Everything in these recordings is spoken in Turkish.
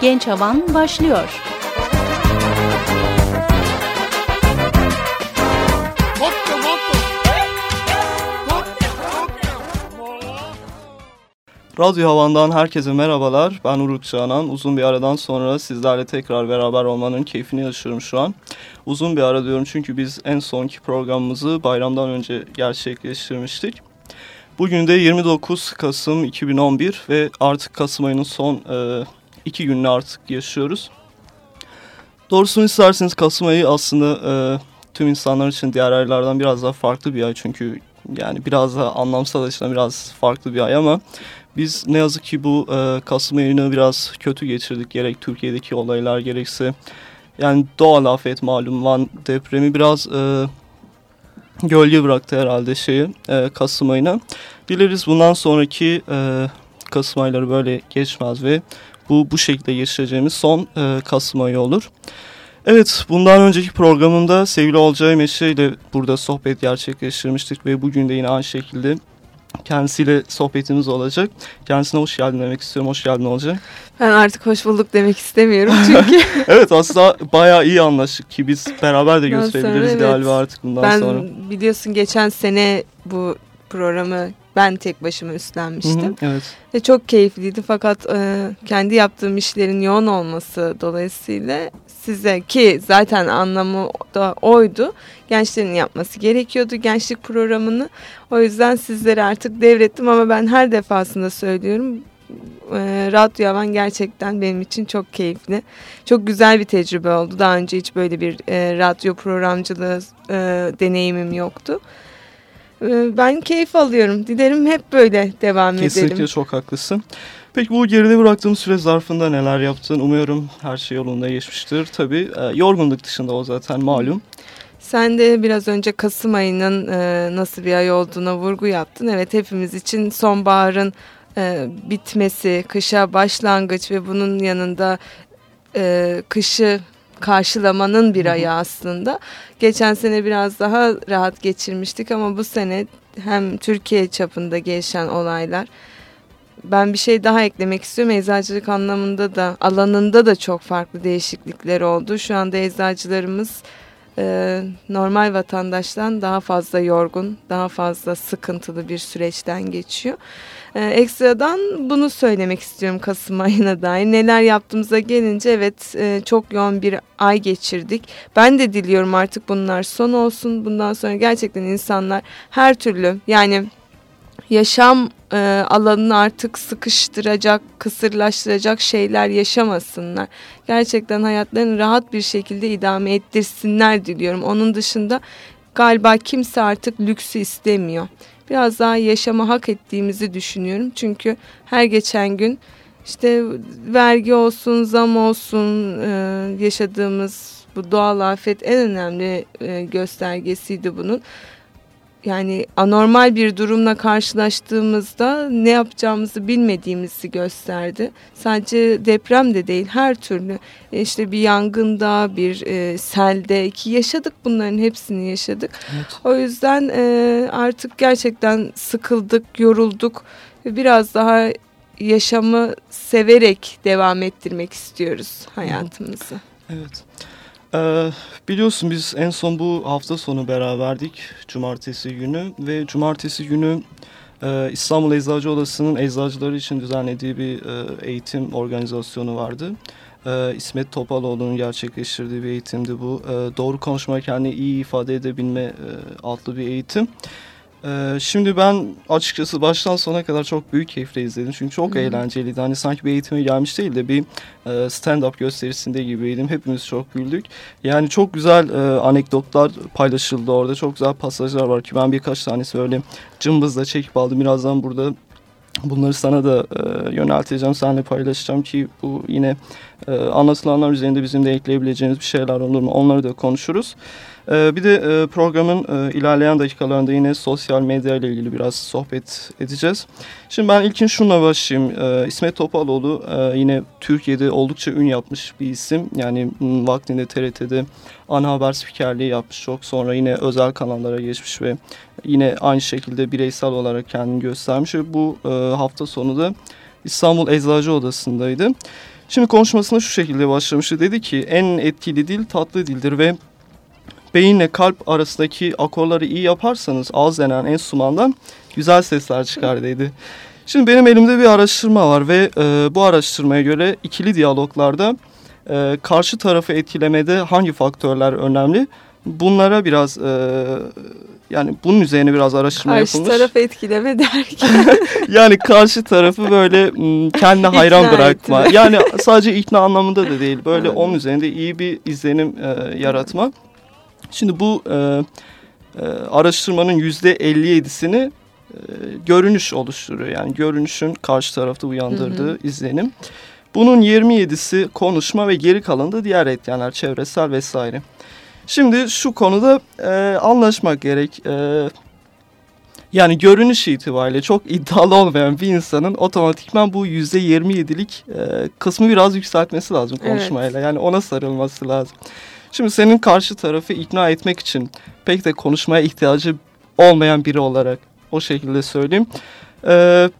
Genç Havan başlıyor. Radyo Havan'dan herkese merhabalar. Ben Uruk Canan. Uzun bir aradan sonra sizlerle tekrar beraber olmanın keyfini yaşıyorum şu an. Uzun bir ara diyorum çünkü biz en sonki programımızı bayramdan önce gerçekleştirmiştik. Bugün de 29 Kasım 2011 ve artık Kasım ayının son e, iki gününü artık yaşıyoruz. Doğrusunu isterseniz Kasım ayı aslında e, tüm insanlar için diğer aylardan biraz daha farklı bir ay. Çünkü yani biraz daha anlamsal açıdan biraz farklı bir ay ama biz ne yazık ki bu e, Kasım ayını biraz kötü geçirdik. Gerek Türkiye'deki olaylar gerekse yani doğal afet malum Van depremi biraz e, gölge bıraktı herhalde şeyi e, Kasım ayına. Dileriz bundan sonraki e, Kasım ayları böyle geçmez ve bu bu şekilde geçireceğimiz son e, Kasım ayı olur. Evet bundan önceki programımda sevgili Olcay Meşe ile burada sohbet gerçekleştirmiştik ve bugün de yine aynı şekilde kendisiyle sohbetimiz olacak. Kendisine hoş geldin demek istiyorum. Hoş geldin Olcay. Ben artık hoş bulduk demek istemiyorum çünkü. evet aslında bayağı iyi anlaştık ki biz beraber de götürebiliriz evet. galiba artık bundan ben, sonra. Ben biliyorsun geçen sene bu programı ben tek başıma üstlenmiştim. Hı hı, evet. Ve çok keyifliydi fakat e, kendi yaptığım işlerin yoğun olması dolayısıyla size ki zaten anlamı da oydu. Gençlerin yapması gerekiyordu gençlik programını. O yüzden sizlere artık devrettim ama ben her defasında söylüyorum. E, Radyo Yavan gerçekten benim için çok keyifli. Çok güzel bir tecrübe oldu. Daha önce hiç böyle bir e, radyo programcılığı e, deneyimim yoktu. E, ben keyif alıyorum. Dilerim hep böyle devam Kesinlikle edelim. Kesinlikle çok haklısın. Peki bu geride bıraktığım süre zarfında neler yaptın? Umuyorum her şey yolunda geçmiştir. Tabii e, yorgunluk dışında o zaten malum. Sen de biraz önce Kasım ayının e, nasıl bir ay olduğuna vurgu yaptın. Evet hepimiz için sonbaharın e, bitmesi, kışa başlangıç ve bunun yanında kışı karşılamanın bir ayı aslında. Geçen sene biraz daha rahat geçirmiştik ama bu sene hem Türkiye çapında gelişen olaylar ben bir şey daha eklemek istiyorum. Eczacılık anlamında da alanında da çok farklı değişiklikler oldu. Şu anda eczacılarımız e, normal vatandaştan daha fazla yorgun, daha fazla sıkıntılı bir süreçten geçiyor. E, ekstradan bunu söylemek istiyorum Kasım ayına dair. Neler yaptığımıza gelince evet e, çok yoğun bir ay geçirdik. Ben de diliyorum artık bunlar son olsun. Bundan sonra gerçekten insanlar her türlü yani yaşam e, alanını artık sıkıştıracak, kısırlaştıracak şeyler yaşamasınlar. Gerçekten hayatlarını rahat bir şekilde idame ettirsinler diliyorum. Onun dışında galiba kimse artık lüksü istemiyor. Biraz daha yaşama hak ettiğimizi düşünüyorum. Çünkü her geçen gün işte vergi olsun, zam olsun e, yaşadığımız bu doğal afet en önemli e, göstergesiydi bunun yani anormal bir durumla karşılaştığımızda ne yapacağımızı bilmediğimizi gösterdi. Sadece deprem de değil her türlü e, işte bir yangında bir e, selde ki yaşadık bunların hepsini yaşadık. Evet. O yüzden e, artık gerçekten sıkıldık yorulduk ve biraz daha yaşamı severek devam ettirmek istiyoruz hayatımızı. Evet. Ee, biliyorsun biz en son bu hafta sonu beraberdik cumartesi günü ve cumartesi günü e, İstanbul Eczacı Odası'nın eczacıları için düzenlediği bir e, eğitim organizasyonu vardı. E, İsmet Topaloğlu'nun gerçekleştirdiği bir eğitimdi bu. E, doğru konuşma kendini iyi ifade edebilme e, adlı bir eğitim. Ee, şimdi ben açıkçası baştan sona kadar çok büyük keyifle izledim. Çünkü çok hmm. eğlenceliydi. Hani sanki bir eğitime gelmiş değil de bir e, stand-up gösterisinde gibiydim. Hepimiz çok güldük. Yani çok güzel e, anekdotlar paylaşıldı orada. Çok güzel pasajlar var ki ben birkaç tanesi öyle cımbızla çekip aldım. Birazdan burada Bunları sana da e, yönelteceğim, seninle paylaşacağım ki bu yine e, anlatılanlar üzerinde bizim de ekleyebileceğimiz bir şeyler olur mu? Onları da konuşuruz. E, bir de e, programın e, ilerleyen dakikalarında yine sosyal medya ile ilgili biraz sohbet edeceğiz. Şimdi ben ilkin şunla başlayayım. E, İsmet Topaloğlu e, yine Türkiye'de oldukça ün yapmış bir isim. Yani vaktinde TRT'de ana haber spikerliği yapmış. Çok sonra yine özel kanallara geçmiş ve yine aynı şekilde bireysel olarak kendini göstermiş. Ve bu hafta sonu da İstanbul Eczacı Odası'ndaydı. Şimdi konuşmasına şu şekilde başlamıştı. Dedi ki en etkili dil tatlı dildir ve beyinle kalp arasındaki akorları iyi yaparsanız ağız denen enstrümandan güzel sesler çıkar dedi. Şimdi benim elimde bir araştırma var ve e, bu araştırmaya göre ikili diyaloglarda e, karşı tarafı etkilemede hangi faktörler önemli? Bunlara biraz e, yani bunun üzerine biraz araştırma karşı yapılmış. Karşı tarafı etkileme derken. yani karşı tarafı böyle kendine hayran bırakma. Etme. Yani sadece ikna anlamında da değil. Böyle evet. onun üzerinde iyi bir izlenim e, yaratma. Şimdi bu e, e, araştırmanın yüzde 57'sini e, görünüş oluşturuyor. Yani görünüşün karşı tarafta uyandırdığı hı hı. izlenim. Bunun 27'si konuşma ve geri kalanı da diğer etkenler çevresel vesaire. Şimdi şu konuda e, anlaşmak gerek. E, yani görünüş itibariyle çok iddialı olmayan bir insanın otomatikman bu %27'lik e, kısmı biraz yükseltmesi lazım konuşmayla. Evet. Yani ona sarılması lazım. Şimdi senin karşı tarafı ikna etmek için pek de konuşmaya ihtiyacı olmayan biri olarak o şekilde söyleyeyim. Ee,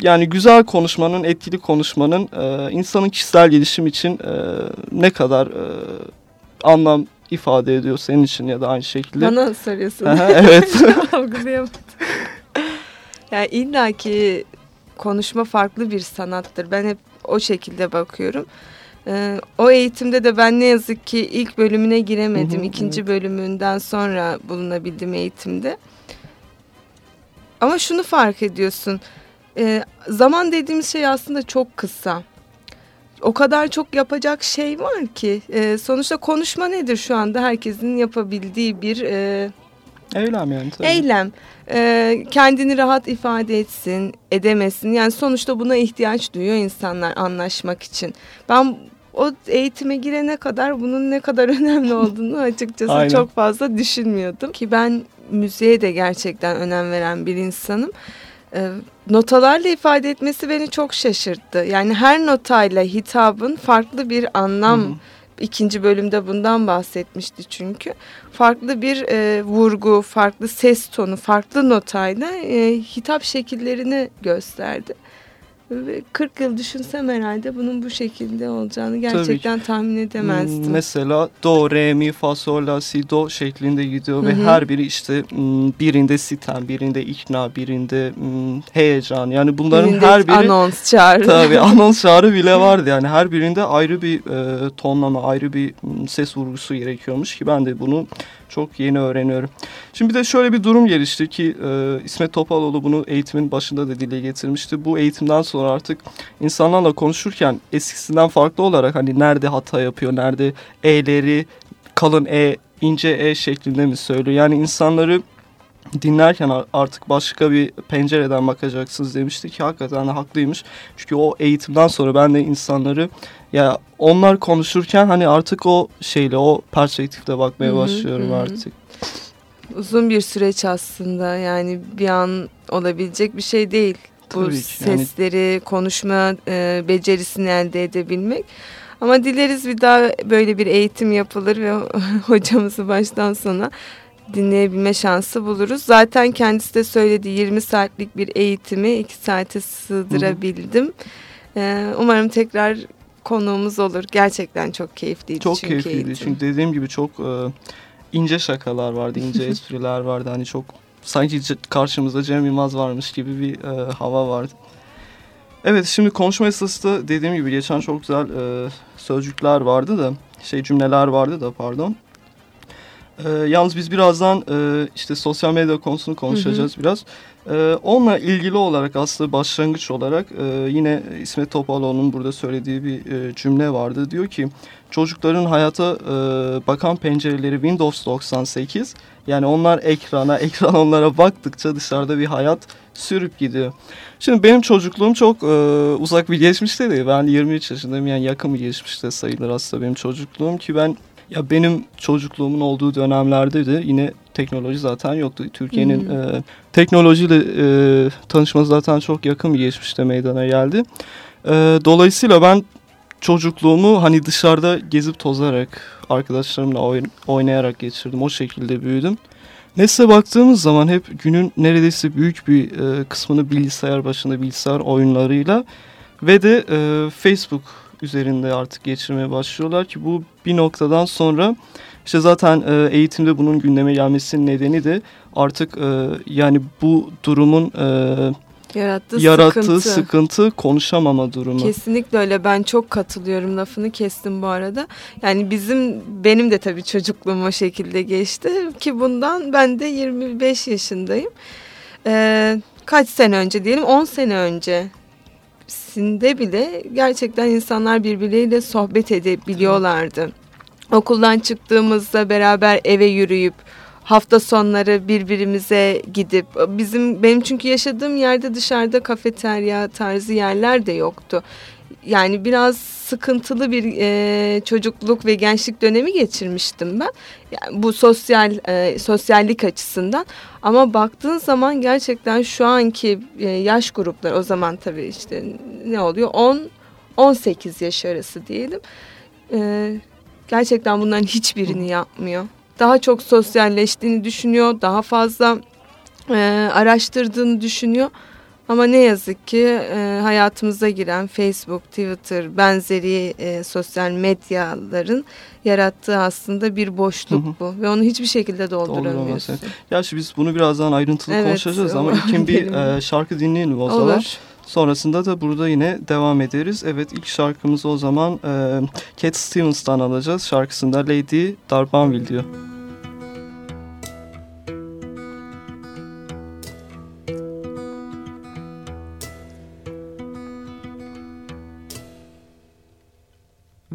yani güzel konuşmanın, etkili konuşmanın e, insanın kişisel gelişim için e, ne kadar e, anlam ifade ediyor senin için ya da aynı şekilde. Bana soruyorsun. evet. Algılayamadım. yani illa ki konuşma farklı bir sanattır. Ben hep o şekilde bakıyorum. Ee, o eğitimde de ben ne yazık ki ilk bölümüne giremedim. Hı hı, İkinci evet. bölümünden sonra bulunabildim eğitimde. Ama şunu fark ediyorsun. E, zaman dediğimiz şey aslında çok kısa. O kadar çok yapacak şey var ki. E, sonuçta konuşma nedir şu anda? Herkesin yapabildiği bir... E, Eylem yani tabii. Eylem. Ee, kendini rahat ifade etsin, edemesin. Yani sonuçta buna ihtiyaç duyuyor insanlar anlaşmak için. Ben o eğitime girene kadar bunun ne kadar önemli olduğunu açıkçası çok fazla düşünmüyordum. Ki ben müziğe de gerçekten önem veren bir insanım. E, notalarla ifade etmesi beni çok şaşırttı. Yani her notayla hitabın farklı bir anlam... Hı hı ikinci bölümde bundan bahsetmişti çünkü. Farklı bir e, vurgu, farklı ses tonu, farklı notayla e, hitap şekillerini gösterdi. 40 yıl düşünsem herhalde bunun bu şekilde olacağını gerçekten tahmin edemezdim. Mesela do, re, mi, fa, sol, la, si, do şeklinde gidiyor Hı -hı. ve her biri işte birinde sitem, birinde ikna, birinde heyecan. Yani bunların birinde her biri anons çağrı. Tabii anons çağrı bile vardı yani her birinde ayrı bir e, tonlama, ayrı bir ses vurgusu gerekiyormuş ki ben de bunu çok yeni öğreniyorum. Şimdi bir de şöyle bir durum gelişti ki e, İsmet Topaloğlu bunu eğitimin başında da dile getirmişti. Bu eğitimden sonra artık insanlarla konuşurken eskisinden farklı olarak hani nerede hata yapıyor, nerede e'leri kalın e, ince e şeklinde mi söylüyor? Yani insanları dinlerken artık başka bir pencereden bakacaksınız demişti ki hakikaten de haklıymış. Çünkü o eğitimden sonra ben de insanları ya onlar konuşurken hani artık o şeyle o perspektifle bakmaya başlıyorum hı hı. artık. Uzun bir süreç aslında yani bir an olabilecek bir şey değil. Tabii Bu ki, sesleri, yani... konuşma e, becerisini elde edebilmek. Ama dileriz bir daha böyle bir eğitim yapılır ve hocamızı baştan sona dinleyebilme şansı buluruz. Zaten kendisi de söyledi 20 saatlik bir eğitimi 2 saate sığdırabildim. Ee, umarım tekrar konuğumuz olur. Gerçekten çok keyifliydi. Çok çünkü keyifliydi. Eğitim. Çünkü dediğim gibi çok e, ince şakalar vardı, ince espriler vardı. Hani çok sanki karşımızda Cem Yılmaz varmış gibi bir e, hava vardı. Evet şimdi konuşma esası da dediğim gibi geçen çok güzel e, sözcükler vardı da şey cümleler vardı da pardon. E, yalnız biz birazdan e, işte sosyal medya konusunu konuşacağız hı hı. biraz. E, onunla ilgili olarak aslında başlangıç olarak e, yine İsmet Topaloğlu'nun burada söylediği bir e, cümle vardı. Diyor ki çocukların hayata e, bakan pencereleri Windows 98 yani onlar ekrana, ekran onlara baktıkça dışarıda bir hayat sürüp gidiyor. Şimdi benim çocukluğum çok uzak bir geçmişte değil. Ben 23 yaşındayım yani yakın bir geçmişte sayılır aslında benim çocukluğum ki ben ya benim çocukluğumun olduğu dönemlerde de yine teknoloji zaten yoktu. Türkiye'nin e, teknolojiyle e, tanışması zaten çok yakın bir geçmişte meydana geldi. E, dolayısıyla ben çocukluğumu hani dışarıda gezip tozarak, arkadaşlarımla oyn oynayarak geçirdim. O şekilde büyüdüm. Nesle baktığımız zaman hep günün neredeyse büyük bir e, kısmını bilgisayar başında bilgisayar oyunlarıyla ve de e, Facebook üzerinde artık geçirmeye başlıyorlar ki bu bir noktadan sonra işte zaten e, eğitimde bunun gündeme gelmesinin nedeni de artık e, yani bu durumun e, yarattığı, yarattığı sıkıntı. sıkıntı konuşamama durumu. Kesinlikle öyle. Ben çok katılıyorum. Lafını kestim bu arada. Yani bizim benim de tabii çocukluğum o şekilde geçti ki bundan ben de 25 yaşındayım. Ee, kaç sene önce diyelim 10 sene önce sinde bile gerçekten insanlar birbirleriyle sohbet edebiliyorlardı. Okuldan çıktığımızda beraber eve yürüyüp hafta sonları birbirimize gidip bizim benim çünkü yaşadığım yerde dışarıda kafeterya tarzı yerler de yoktu. Yani biraz sıkıntılı bir e, çocukluk ve gençlik dönemi geçirmiştim ben. Yani bu sosyal e, sosyallik açısından. Ama baktığın zaman gerçekten şu anki e, yaş grupları o zaman tabii işte ne oluyor 10 18 yaş arası diyelim. E, gerçekten bunların hiçbirini yapmıyor daha çok sosyalleştiğini düşünüyor, daha fazla e, araştırdığını düşünüyor. Ama ne yazık ki e, hayatımıza giren Facebook, Twitter benzeri e, sosyal medyaların yarattığı aslında bir boşluk hı hı. bu ve onu hiçbir şekilde dolduramıyorsun. Gerçi biz bunu birazdan ayrıntılı evet, konuşacağız ama ilkin bir e, şarkı dinleyelim o zaman. Olur. Sonrasında da burada yine devam ederiz. Evet ilk şarkımızı o zaman e, Cat Stevens'tan alacağız. Şarkısında Lady Darbanville diyor.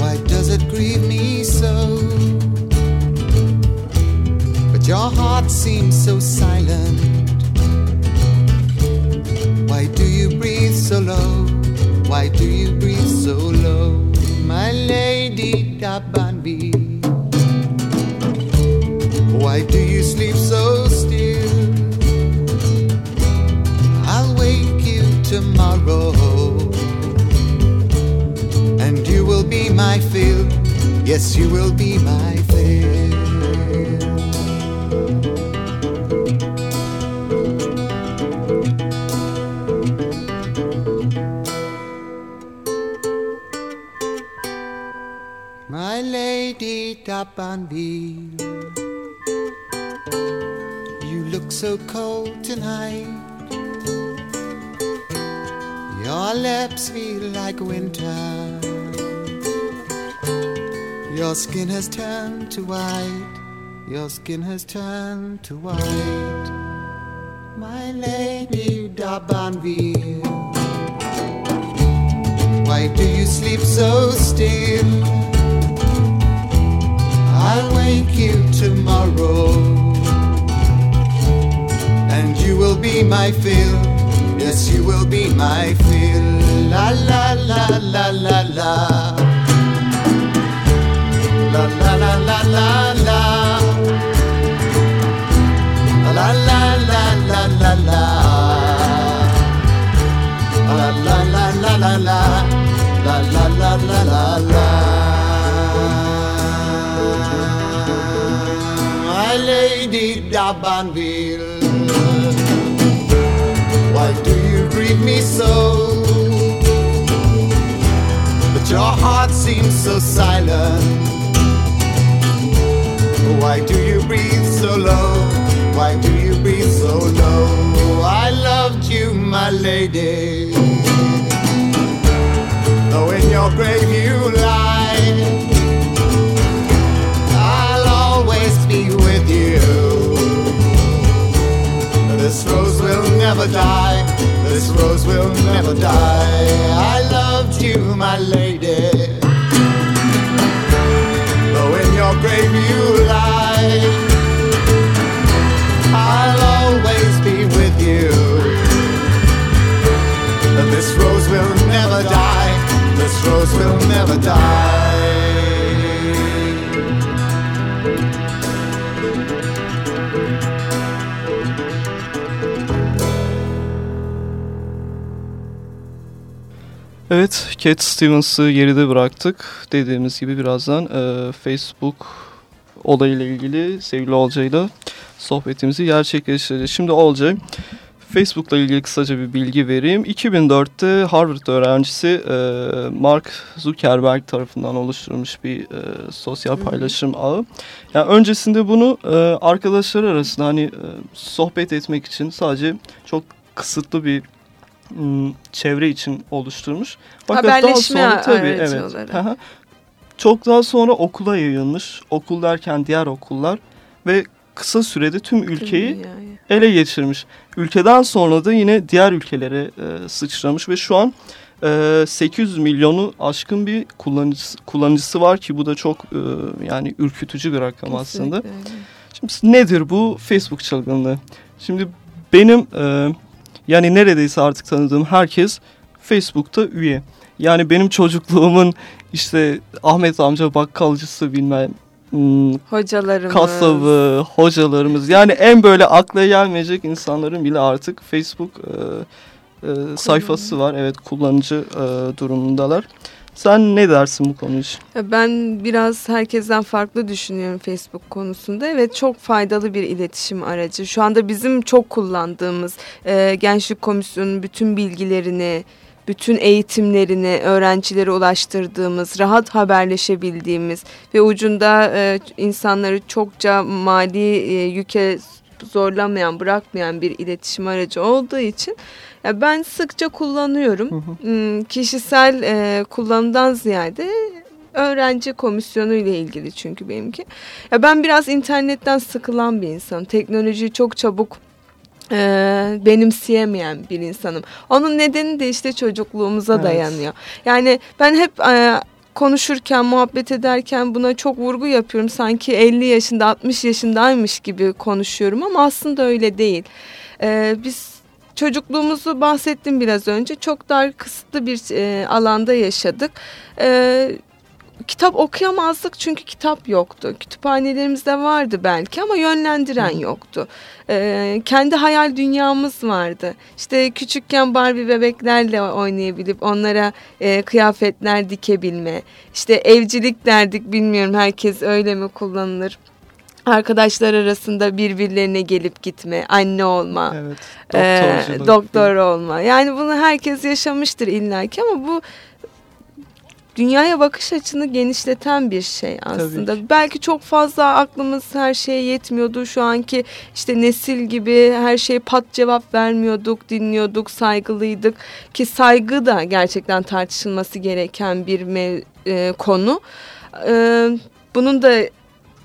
Why does it grieve me so? But your heart seems so silent. Why do you breathe so low? Why do you breathe so low, my lady Dabanbi? Why do you sleep so still? I'll wake you tomorrow, be my fill. Yes, you will be my fill. up on me. You look so cold tonight. Your lips feel like winter. Your skin has turned to white. Your skin has turned to white. My lady D'Abanville. Why do you sleep so still? I'll wake you tomorrow. And you will be my fill. Yes, you will be my fill. La la la la la la. Lady D'Abanville. Why do you greet me so? But your heart seems so silent. Why do you breathe so low? Why do you breathe so low? I loved you, my lady. Though in your grave you lie. I'll always be with you. This rose will never die. This rose will never die. I loved you, my lady. Though in your grave you lie, Evet, Cat Stevens'ı geride bıraktık. Dediğimiz gibi birazdan e, Facebook olayıyla ilgili sevgili Olcay'la sohbetimizi gerçekleştireceğiz. Şimdi Olcay, Facebook'la ilgili kısaca bir bilgi vereyim. 2004'te Harvard öğrencisi e, Mark Zuckerberg tarafından oluşturulmuş bir e, sosyal paylaşım ağı. Yani öncesinde bunu e, arkadaşlar arasında hani e, sohbet etmek için sadece çok kısıtlı bir çevre için oluşturmuş. Fakat Haberleşme daha sonra tabii evet. Çok daha sonra okula yayılmış. Okul derken diğer okullar ve kısa sürede tüm ülkeyi ele geçirmiş. Ülkeden sonra da yine diğer ülkelere e, sıçramış ve şu an e, 800 milyonu aşkın bir kullanıcısı, kullanıcısı var ki bu da çok e, yani ürkütücü bir rakam Kesinlikle. aslında. Şimdi nedir bu Facebook çılgınlığı? Şimdi benim e, yani neredeyse artık tanıdığım herkes Facebook'ta üye. Yani benim çocukluğumun işte Ahmet amca bakkalcısı bilmem hmm, hocalarımız, kasabı, hocalarımız yani en böyle akla gelmeyecek insanların bile artık Facebook e, e, sayfası var. Evet kullanıcı e, durumundalar. Sen ne dersin bu konu için? Ben biraz herkesten farklı düşünüyorum Facebook konusunda. Evet çok faydalı bir iletişim aracı. Şu anda bizim çok kullandığımız e, Gençlik Komisyonu'nun bütün bilgilerini, bütün eğitimlerini öğrencilere ulaştırdığımız, rahat haberleşebildiğimiz ve ucunda e, insanları çokça mali e, yüke zorlamayan, bırakmayan bir iletişim aracı olduğu için ya ben sıkça kullanıyorum. Hı hı. Hmm, kişisel e, kullanımdan ziyade öğrenci komisyonu ile ilgili çünkü benimki. Ya ben biraz internetten sıkılan bir insanım. Teknolojiyi çok çabuk e, benimseyemeyen bir insanım. Onun nedeni de işte çocukluğumuza evet. dayanıyor. Yani ben hep e, konuşurken, muhabbet ederken buna çok vurgu yapıyorum. Sanki 50 yaşında, 60 yaşındaymış gibi konuşuyorum ama aslında öyle değil. Ee, biz çocukluğumuzu bahsettim biraz önce. Çok dar kısıtlı bir e, alanda yaşadık. E, kitap okuyamazdık çünkü kitap yoktu. Kütüphanelerimizde vardı belki ama yönlendiren yoktu. Ee, kendi hayal dünyamız vardı. İşte küçükken Barbie bebeklerle oynayabilip onlara e, kıyafetler dikebilme. İşte evcilik derdik bilmiyorum herkes öyle mi kullanılır arkadaşlar arasında birbirlerine gelip gitme, anne olma, evet, e, doktor olma. Yani bunu herkes yaşamıştır illaki ama bu dünyaya bakış açını genişleten bir şey aslında. Belki çok fazla aklımız her şeye yetmiyordu. Şu anki işte nesil gibi her şeye pat cevap vermiyorduk, dinliyorduk, saygılıydık. Ki saygı da gerçekten tartışılması gereken bir e, konu. E, bunun da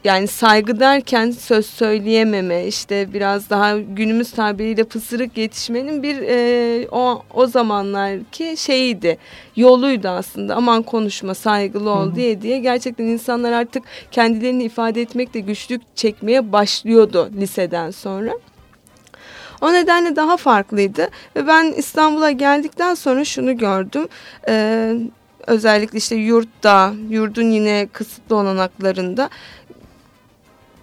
yani saygı derken söz söyleyememe işte biraz daha günümüz tabiriyle pısırık yetişmenin bir e, o, o zamanlarki şeyiydi yoluydu aslında aman konuşma saygılı ol Hı diye diye gerçekten insanlar artık kendilerini ifade etmekte güçlük çekmeye başlıyordu liseden sonra. O nedenle daha farklıydı ve ben İstanbul'a geldikten sonra şunu gördüm. Ee, özellikle işte yurtta, yurdun yine kısıtlı olanaklarında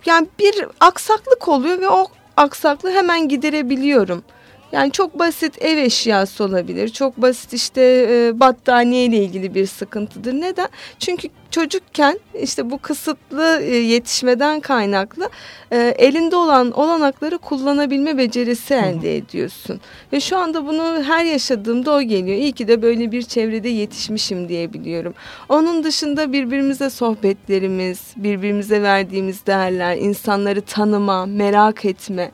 yani bir aksaklık oluyor ve o aksaklığı hemen giderebiliyorum. Yani çok basit ev eşyası olabilir. Çok basit işte e, battaniye ile ilgili bir sıkıntıdır. Neden? Çünkü çocukken işte bu kısıtlı e, yetişmeden kaynaklı e, elinde olan olanakları kullanabilme becerisi elde ediyorsun. Ve şu anda bunu her yaşadığımda o geliyor. İyi ki de böyle bir çevrede yetişmişim diyebiliyorum. Onun dışında birbirimize sohbetlerimiz, birbirimize verdiğimiz değerler, insanları tanıma, merak etme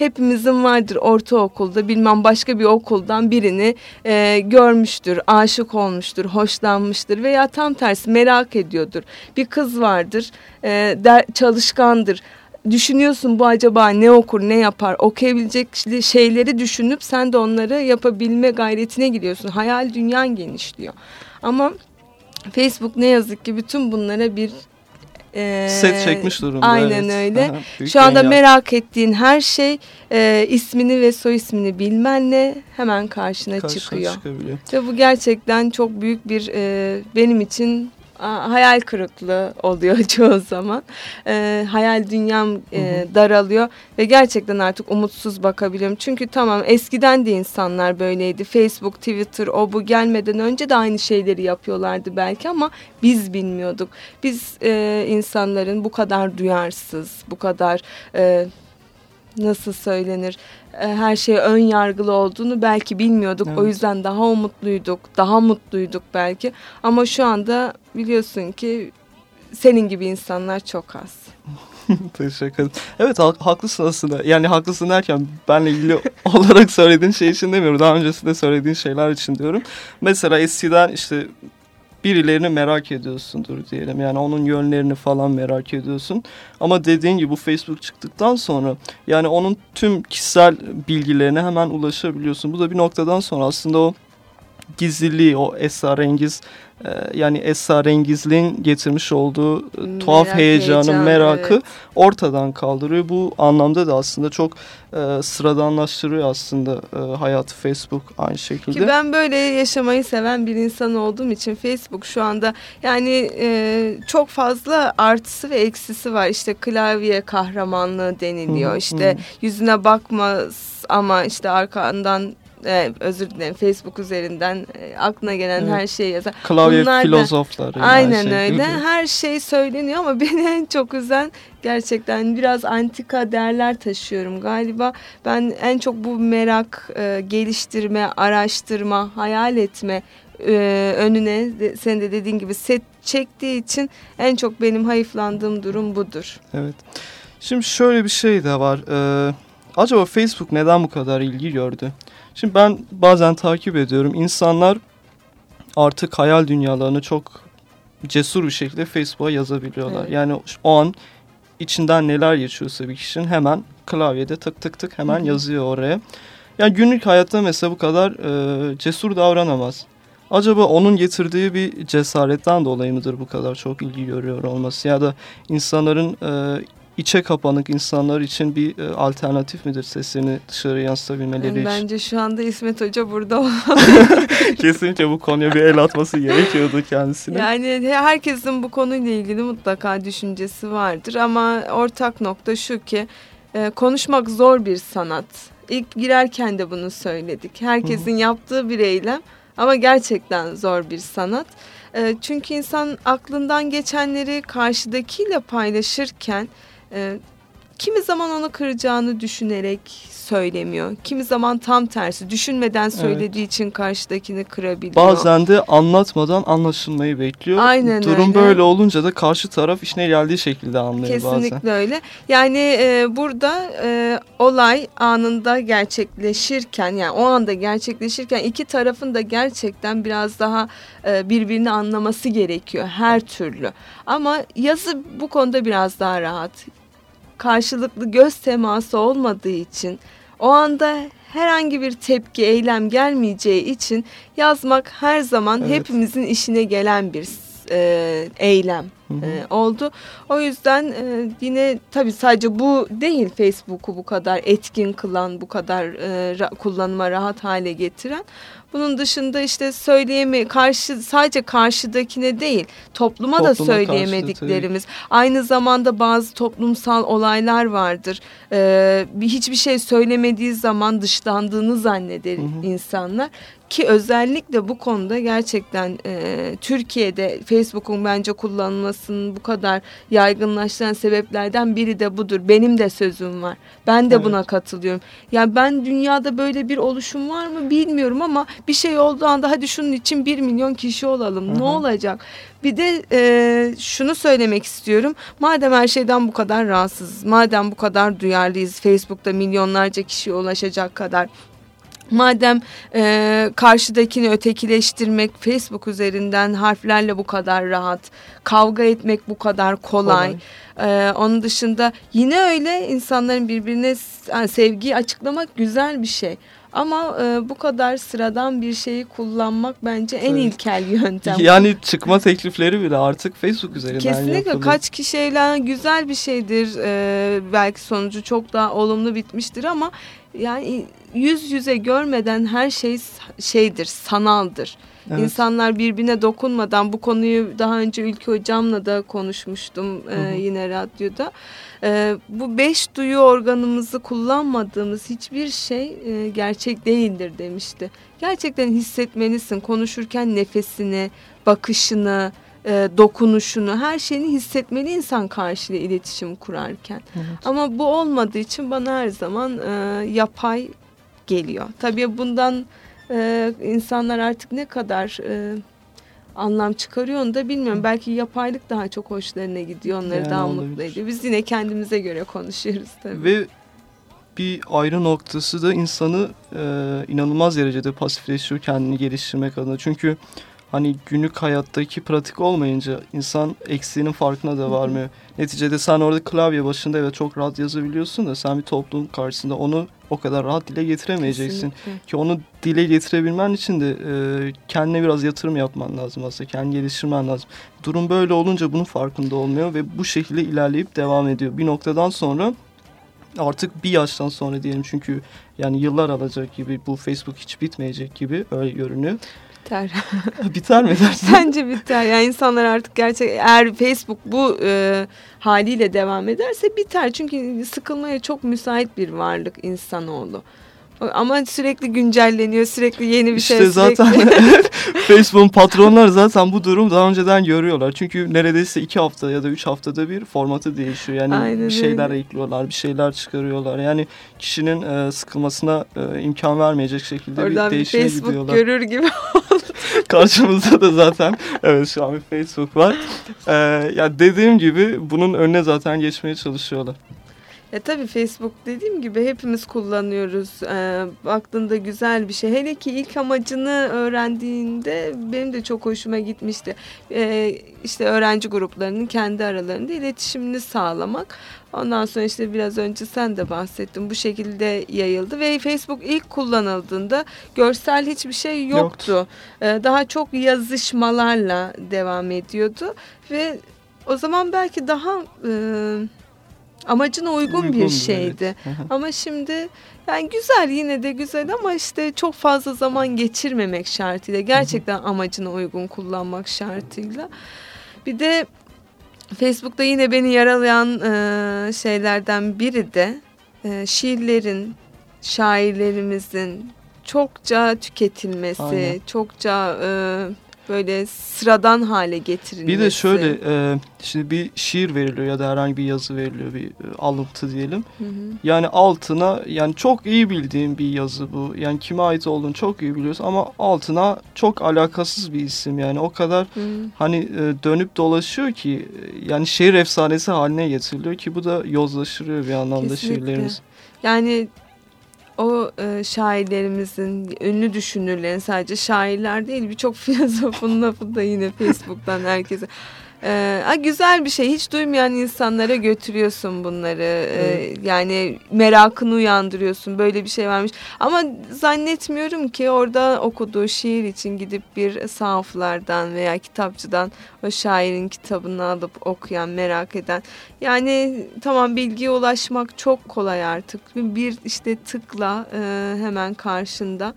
hepimizin vardır ortaokulda bilmem başka bir okuldan birini e, görmüştür, aşık olmuştur, hoşlanmıştır veya tam tersi merak ediyordur. Bir kız vardır, e, der, çalışkandır. Düşünüyorsun bu acaba ne okur ne yapar? Okuyabilecek şeyleri düşünüp sen de onları yapabilme gayretine gidiyorsun hayal dünyan genişliyor. Ama Facebook ne yazık ki bütün bunlara bir e, Set çekmiş durumda. Aynen evet. öyle. Aha, Şu anda merak ettiğin her şey e, ismini ve soy ismini bilmenle hemen karşına, karşına çıkıyor. Çıkabiliyor. Ve bu gerçekten çok büyük bir e, benim için hayal kırıklığı oluyor çoğu zaman. E, hayal dünyam e, daralıyor ve gerçekten artık umutsuz bakabiliyorum. Çünkü tamam eskiden de insanlar böyleydi. Facebook, Twitter o bu gelmeden önce de aynı şeyleri yapıyorlardı belki ama biz bilmiyorduk. Biz e, insanların bu kadar duyarsız, bu kadar e, nasıl söylenir e, her şey ön yargılı olduğunu belki bilmiyorduk. Evet. O yüzden daha umutluyduk, daha mutluyduk belki. Ama şu anda biliyorsun ki senin gibi insanlar çok az. Teşekkür ederim. Evet haklısın aslında. Yani haklısın derken benle ilgili olarak söylediğin şey için demiyorum. Daha öncesinde söylediğin şeyler için diyorum. Mesela eskiden işte birilerini merak ediyorsundur diyelim. Yani onun yönlerini falan merak ediyorsun. Ama dediğin gibi bu Facebook çıktıktan sonra yani onun tüm kişisel bilgilerine hemen ulaşabiliyorsun. Bu da bir noktadan sonra aslında o gizliliği, o esrarengiz ee, yani esrarengizliğin getirmiş olduğu e, Merak, tuhaf heyecanı, heyecan, merakı evet. ortadan kaldırıyor. Bu anlamda da aslında çok e, sıradanlaştırıyor aslında e, hayatı Facebook aynı şekilde. Ki ben böyle yaşamayı seven bir insan olduğum için Facebook şu anda yani e, çok fazla artısı ve eksisi var. İşte klavye kahramanlığı deniliyor. Hı, işte hı. yüzüne bakma ama işte arkandan e, özür dilerim Facebook üzerinden e, aklına gelen evet. her şeyi yazar. Klavye Bunlar filozofları. Da, aynen şey öyle. Her şey söyleniyor ama beni en çok üzen gerçekten biraz antika değerler taşıyorum galiba. Ben en çok bu merak, e, geliştirme, araştırma, hayal etme e, önüne sen de dediğin gibi set çektiği için en çok benim hayıflandığım durum budur. Evet. Şimdi şöyle bir şey de var. Ee, acaba Facebook neden bu kadar ilgi gördü? Şimdi ben bazen takip ediyorum. İnsanlar artık hayal dünyalarını çok cesur bir şekilde Facebook'a yazabiliyorlar. Evet. Yani o an içinden neler geçiyorsa bir kişinin hemen klavyede tık tık tık hemen Hı -hı. yazıyor oraya. Yani günlük hayatta mesela bu kadar e, cesur davranamaz. Acaba onun getirdiği bir cesaretten dolayı mıdır bu kadar çok ilgi görüyor olması ya da insanların e, içe kapanık insanlar için bir e, alternatif midir seslerini dışarı yansıtabilmeleri yani için? Bence şu anda İsmet Hoca burada Kesinlikle bu konuya bir el atması gerekiyordu kendisine. Yani herkesin bu konuyla ilgili mutlaka düşüncesi vardır ama ortak nokta şu ki e, konuşmak zor bir sanat. İlk girerken de bunu söyledik. Herkesin yaptığı bir eylem ama gerçekten zor bir sanat. E, çünkü insan aklından geçenleri karşıdakiyle paylaşırken e, kimi zaman onu kıracağını düşünerek söylemiyor. Kimi zaman tam tersi düşünmeden söylediği evet. için karşıdakini kırabiliyor. Bazen de anlatmadan anlaşılmayı bekliyor. Aynen Durum öyle. böyle olunca da karşı taraf işine geldiği şekilde anlıyor Kesinlikle bazen. Kesinlikle öyle. Yani e, burada e, olay anında gerçekleşirken yani o anda gerçekleşirken iki tarafın da gerçekten biraz daha e, birbirini anlaması gerekiyor her türlü. Ama yazı bu konuda biraz daha rahat karşılıklı göz teması olmadığı için o anda herhangi bir tepki, eylem gelmeyeceği için yazmak her zaman evet. hepimizin işine gelen bir e, eylem hı hı. E, oldu. O yüzden e, yine tabii sadece bu değil Facebook'u bu kadar etkin kılan, bu kadar e, ra kullanıma rahat hale getiren. Bunun dışında işte söyleyemi karşı sadece karşıdakine değil topluma, topluma da söyleyemediklerimiz. Karşı, Aynı zamanda bazı toplumsal olaylar vardır. Ee, hiçbir şey söylemediği zaman dışlandığını zanneder hı hı. insanlar ki özellikle bu konuda gerçekten e, Türkiye'de Facebook'un bence kullanılmasının bu kadar yaygınlaştıran sebeplerden biri de budur. Benim de sözüm var. Ben de evet. buna katılıyorum. Yani ben dünyada böyle bir oluşum var mı bilmiyorum ama bir şey olduğu anda hadi şunun için bir milyon kişi olalım. Hı -hı. Ne olacak? Bir de e, şunu söylemek istiyorum. Madem her şeyden bu kadar rahatsız, madem bu kadar duyarlıyız, Facebook'ta milyonlarca kişiye ulaşacak kadar Madem e, karşıdakini ötekileştirmek Facebook üzerinden harflerle bu kadar rahat, kavga etmek bu kadar kolay. kolay. E, onun dışında yine öyle insanların birbirine yani sevgiyi açıklamak güzel bir şey. Ama e, bu kadar sıradan bir şeyi kullanmak bence en evet. ilkel yöntem. Yani çıkma teklifleri bile artık Facebook üzerinden Kesinlikle yapılıyor. kaç kişiyle güzel bir şeydir. E, belki sonucu çok daha olumlu bitmiştir ama yani yüz yüze görmeden her şey şeydir, sanaldır. Evet. İnsanlar birbirine dokunmadan bu konuyu daha önce Ülke Hocam'la da konuşmuştum hı hı. E, yine radyoda. E, bu beş duyu organımızı kullanmadığımız hiçbir şey e, gerçek değildir demişti. Gerçekten hissetmelisin konuşurken nefesini, bakışını, e, dokunuşunu, her şeyini hissetmeli insan karşıyla iletişim kurarken. Evet. Ama bu olmadığı için bana her zaman e, yapay geliyor. Tabii bundan e, insanlar artık ne kadar e, anlam çıkarıyor onu da bilmiyorum. Belki yapaylık daha çok hoşlarına gidiyor. Onları yani daha olabilir. mutlu ediyor. Biz yine kendimize göre konuşuyoruz tabii. Ve bir ayrı noktası da insanı e, inanılmaz derecede pasifleşiyor kendini geliştirmek adına. Çünkü hani günlük hayattaki pratik olmayınca insan eksiğinin farkına da varmıyor. Neticede sen orada klavye başında evet çok rahat yazabiliyorsun da sen bir toplum karşısında onu o kadar rahat dile getiremeyeceksin. Kesinlikle. Ki onu dile getirebilmen için de e, kendine biraz yatırım yapman lazım aslında. Kendini geliştirmen lazım. Durum böyle olunca bunun farkında olmuyor ve bu şekilde ilerleyip devam ediyor. Bir noktadan sonra artık bir yaştan sonra diyelim çünkü yani yıllar alacak gibi bu Facebook hiç bitmeyecek gibi öyle görünüyor. Biter. biter mi dersin? Bence biter. Yani insanlar artık gerçek eğer Facebook bu e, haliyle devam ederse biter. Çünkü sıkılmaya çok müsait bir varlık insanoğlu. Ama sürekli güncelleniyor, sürekli yeni bir işte şey. İşte zaten Facebook'un patronları zaten bu durum daha önceden görüyorlar. Çünkü neredeyse iki hafta ya da üç haftada bir formatı değişiyor. Yani Aynen bir şeyler öyle. ekliyorlar, bir şeyler çıkarıyorlar. Yani kişinin e, sıkılmasına e, imkan vermeyecek şekilde Oradan bir değişime Facebook gidiyorlar. görür gibi Karşımızda da zaten evet şu an bir Facebook var. Ee, ya dediğim gibi bunun önüne zaten geçmeye çalışıyorlar. Ya tabii Facebook dediğim gibi hepimiz kullanıyoruz. Ee, baktığında güzel bir şey. Hele ki ilk amacını öğrendiğinde benim de çok hoşuma gitmişti. Ee, işte öğrenci gruplarının kendi aralarında iletişimini sağlamak. Ondan sonra işte biraz önce sen de bahsettin. Bu şekilde yayıldı ve Facebook ilk kullanıldığında görsel hiçbir şey yoktu. yoktu. Ee, daha çok yazışmalarla devam ediyordu ve o zaman belki daha e, amacına uygun, uygun bir şeydi. Evet. ama şimdi yani güzel yine de güzel ama işte çok fazla zaman geçirmemek şartıyla gerçekten amacına uygun kullanmak şartıyla. Bir de Facebook'ta yine beni yaralayan e, şeylerden biri de e, şiirlerin, şairlerimizin çokça tüketilmesi, Aynen. çokça e, böyle sıradan hale getirilmesi. Bir de şöyle e, şimdi bir şiir veriliyor ya da herhangi bir yazı veriliyor bir e, alıntı diyelim. Hı hı. Yani altına yani çok iyi bildiğim bir yazı bu. Yani kime ait olduğunu çok iyi biliyorsun ama altına çok alakasız bir isim yani o kadar hı. hani e, dönüp dolaşıyor ki yani şehir efsanesi haline getiriliyor ki bu da yozlaştırıyor bir anlamda Kesinlikle. şiirlerimiz. Yani o e, şairlerimizin, ünlü düşünürlerin sadece şairler değil birçok filozofun lafı da yine Facebook'tan herkese ee, güzel bir şey. Hiç duymayan insanlara götürüyorsun bunları. Ee, Yani merakını uyandırıyorsun. Böyle bir şey varmış. Ama zannetmiyorum ki orada okuduğu şiir için gidip bir sahaflardan veya kitapçıdan o şairin kitabını alıp okuyan, merak eden. Yani tamam bilgiye ulaşmak çok kolay artık. Bir işte tıkla e, hemen karşında.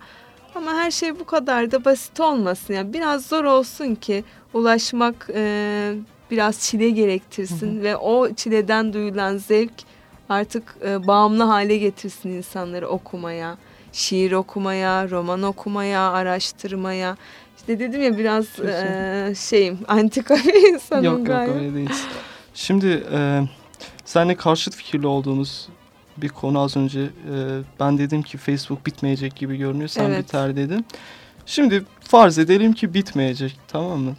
Ama her şey bu kadar da basit olmasın. Yani biraz zor olsun ki ulaşmak e, biraz çile gerektirsin hı hı. ve o çileden duyulan zevk artık e, bağımlı hale getirsin insanları okumaya, şiir okumaya, roman okumaya, araştırmaya. İşte dedim ya biraz e, şeyim antika bir insanım yok, galiba. Yok öyle değil. Şimdi e, seninle karşıt fikirli olduğumuz bir konu az önce e, ben dedim ki Facebook bitmeyecek gibi görünüyor sen evet. biter dedin. Şimdi farz edelim ki bitmeyecek tamam mı?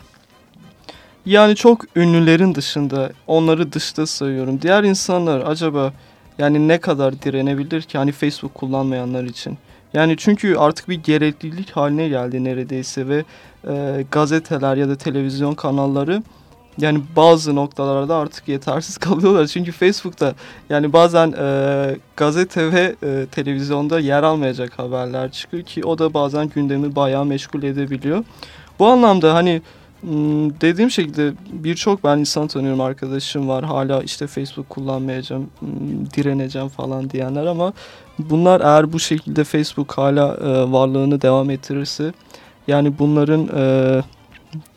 Yani çok ünlülerin dışında onları dışta sayıyorum. Diğer insanlar acaba yani ne kadar direnebilir ki hani Facebook kullanmayanlar için? Yani çünkü artık bir gereklilik haline geldi neredeyse ve e, gazeteler ya da televizyon kanalları yani bazı noktalarda artık yetersiz kalıyorlar. Çünkü Facebook'ta yani bazen e, gazete ve e, televizyonda yer almayacak haberler çıkıyor ki o da bazen gündemi bayağı meşgul edebiliyor. Bu anlamda hani dediğim şekilde birçok ben insan tanıyorum arkadaşım var hala işte Facebook kullanmayacağım hmm, direneceğim falan diyenler ama bunlar eğer bu şekilde Facebook hala e, varlığını devam ettirirse yani bunların e,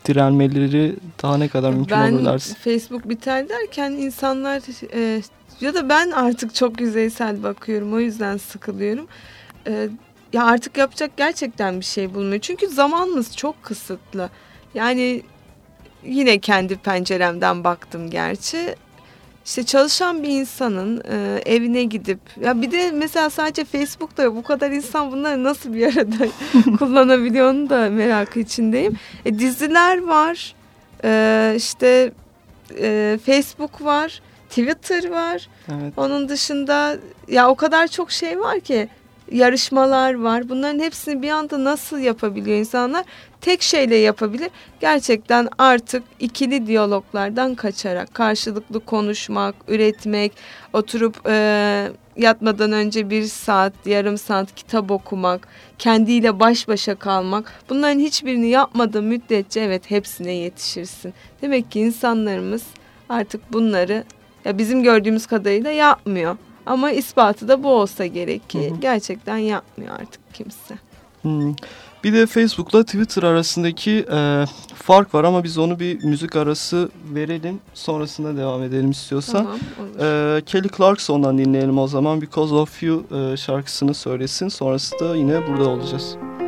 direnmeleri daha ne kadar mümkün ben olur dersin? Facebook biter derken insanlar e, ya da ben artık çok yüzeysel bakıyorum o yüzden sıkılıyorum. E, ya artık yapacak gerçekten bir şey bulmuyor. Çünkü zamanımız çok kısıtlı. Yani yine kendi penceremden baktım gerçi. İşte çalışan bir insanın e, evine gidip ya bir de mesela sadece Facebook'ta bu kadar insan bunları nasıl bir arada kullanabiliyor onu da merak içindeyim. E, diziler var. E, işte e, Facebook var. Twitter var. Evet. Onun dışında ya o kadar çok şey var ki yarışmalar var. Bunların hepsini bir anda nasıl yapabiliyor insanlar? Tek şeyle yapabilir. Gerçekten artık ikili diyaloglardan kaçarak karşılıklı konuşmak, üretmek, oturup e, yatmadan önce bir saat, yarım saat kitap okumak, kendiyle baş başa kalmak. Bunların hiçbirini yapmadığı müddetçe evet hepsine yetişirsin. Demek ki insanlarımız artık bunları ya bizim gördüğümüz kadarıyla yapmıyor. Ama ispatı da bu olsa gerek ki Hı hı. gerçekten yapmıyor artık kimse. Hmm. Bir de Facebook'la Twitter arasındaki e, fark var ama biz onu bir müzik arası verelim. Sonrasında devam edelim istiyorsan. Tamam olur. E, Kelly Clarkson'dan dinleyelim o zaman. Because of You e, şarkısını söylesin. Sonrasında yine burada olacağız. I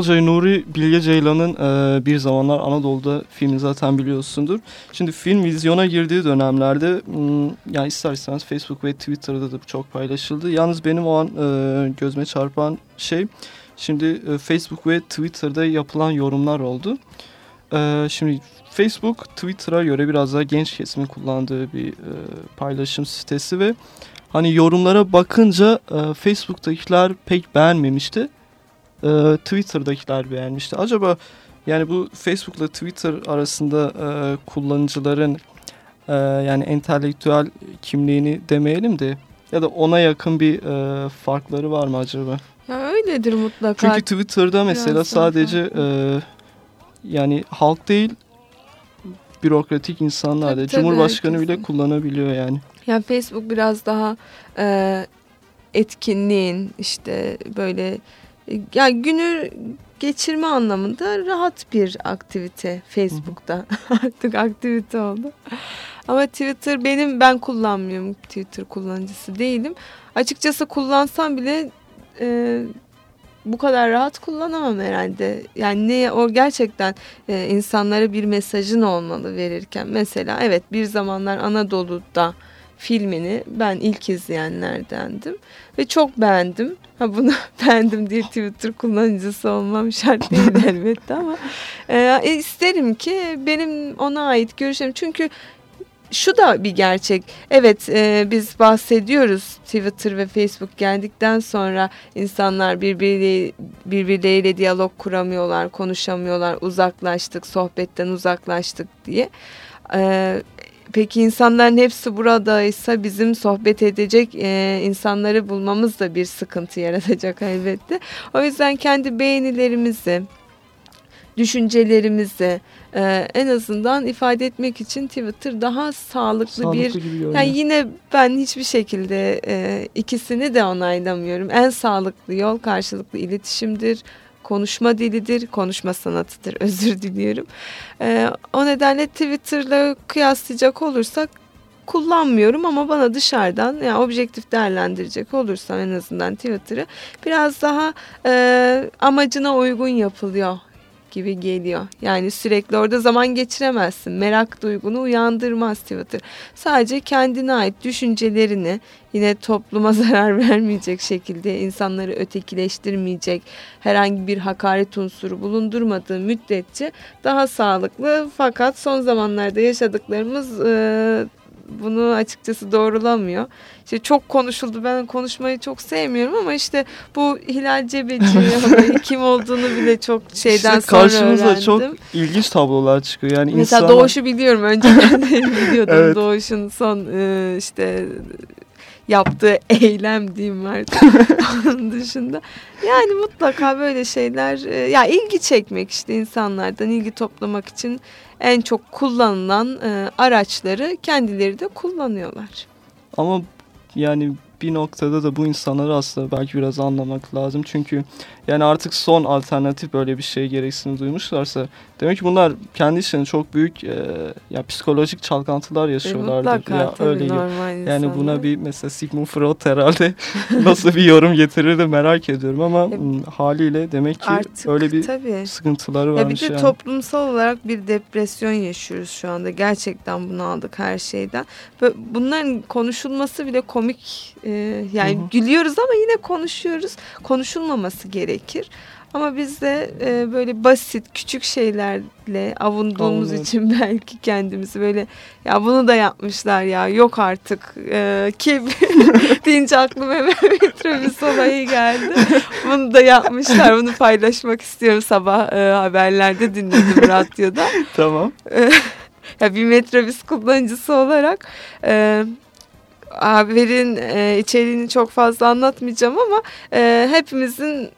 Olcay Nuri Bilge Ceylan'ın e, Bir Zamanlar Anadolu'da filmi zaten biliyorsundur. Şimdi film vizyona girdiği dönemlerde m, yani ister istemez Facebook ve Twitter'da da çok paylaşıldı. Yalnız benim o an e, gözüme çarpan şey şimdi e, Facebook ve Twitter'da yapılan yorumlar oldu. E, şimdi Facebook Twitter'a göre biraz daha genç kesimin kullandığı bir e, paylaşım sitesi ve hani yorumlara bakınca e, Facebook'takiler pek beğenmemişti. E, Twitter'dakiler beğenmişti. Acaba yani bu Facebook ile Twitter arasında e, kullanıcıların e, yani entelektüel kimliğini demeyelim de ya da ona yakın bir e, farkları var mı acaba? Ya öyledir mutlaka. Çünkü Twitter'da mesela Biraz sadece e, yani halk değil bürokratik insanlar da Cumhurbaşkanı bile herkesin. kullanabiliyor yani. Ya Facebook biraz daha e, etkinliğin işte böyle e, ya günü geçirme anlamında rahat bir aktivite Facebook'ta artık aktivite oldu. Ama Twitter benim ben kullanmıyorum Twitter kullanıcısı değilim. Açıkçası kullansam bile e, bu kadar rahat kullanamam herhalde. Yani ne o gerçekten e, insanlara bir mesajın olmalı verirken. Mesela evet bir zamanlar Anadolu'da filmini ben ilk izleyenlerdendim ve çok beğendim. Ha bunu beğendim diye Twitter kullanıcısı olmam şart değil elbette ama e, isterim ki benim ona ait görüşlerim çünkü şu da bir gerçek. Evet e, biz bahsediyoruz Twitter ve Facebook geldikten sonra insanlar birbiriyle, birbirleriyle diyalog kuramıyorlar, konuşamıyorlar, uzaklaştık, sohbetten uzaklaştık diye. E, peki insanların hepsi buradaysa bizim sohbet edecek e, insanları bulmamız da bir sıkıntı yaratacak elbette. O yüzden kendi beğenilerimizi, düşüncelerimizi e, en azından ifade etmek için Twitter daha sağlıklı, Sağlıklı bir yani yine ben hiçbir şekilde e, ikisini de onaylamıyorum. En sağlıklı yol karşılıklı iletişimdir, konuşma dilidir, konuşma sanatıdır. Özür diliyorum. E, o nedenle Twitter'la kıyaslayacak olursak kullanmıyorum ama bana dışarıdan yani objektif değerlendirecek olursam en azından Twitter'ı biraz daha e, amacına uygun yapılıyor gibi geliyor. Yani sürekli orada zaman geçiremezsin. Merak duygunu uyandırmaz Twitter. Sadece kendine ait düşüncelerini yine topluma zarar vermeyecek şekilde insanları ötekileştirmeyecek herhangi bir hakaret unsuru bulundurmadığı müddetçe daha sağlıklı fakat son zamanlarda yaşadıklarımız e, bunu açıkçası doğrulamıyor. İşte çok konuşuldu. Ben konuşmayı çok sevmiyorum ama işte bu Hilal Cebeci kim olduğunu bile çok şeyden İşte sonra karşımıza öğrendim. çok ilginç tablolar çıkıyor. Yani Mesela insanlar- Doğuş'u biliyorum. Önceden de biliyordum Evet. Doğuş'un son e, işte yaptığı eylem diyeyim artık. Onun dışında. Yani mutlaka böyle şeyler e, ya ilgi çekmek işte insanlardan ilgi toplamak için en çok kullanılan e, araçları kendileri de kullanıyorlar. Ama yani bir noktada da bu insanları aslında belki biraz anlamak lazım. Çünkü yani artık son alternatif böyle bir şey gereksinim duymuşlarsa demek ki bunlar kendi içlerinde çok büyük e, ya psikolojik çalkantılar E, yaşıyorlardır. mutlaka ya öyle Yani insanlar. buna bir mesela Sigmund Freud herhalde nasıl bir yorum getirir de merak ediyorum ama E, m, haliyle demek ki Artık öyle bir tabii. sıkıntıları Ya bir varmış de yani. toplumsal olarak bir depresyon yaşıyoruz şu anda. Gerçekten bunu aldık her şeyden. Bunların konuşulması bile komik. e, yani Hı hı. gülüyoruz ama yine konuşuyoruz. Konuşulmaması gerekir. Ama biz de e, böyle basit küçük şeylerle avunduğumuz Avunuyoruz. için belki kendimizi böyle ya bunu da yapmışlar ya yok artık e, ki deyince aklıma hemen metrobüs olayı geldi. Bunu da yapmışlar bunu paylaşmak istiyorum sabah e, haberlerde dinledim radyoda. Tamam. Ya bir metrobüs kullanıcısı olarak e, haberin e, içeriğini çok fazla anlatmayacağım ama e, hepimizin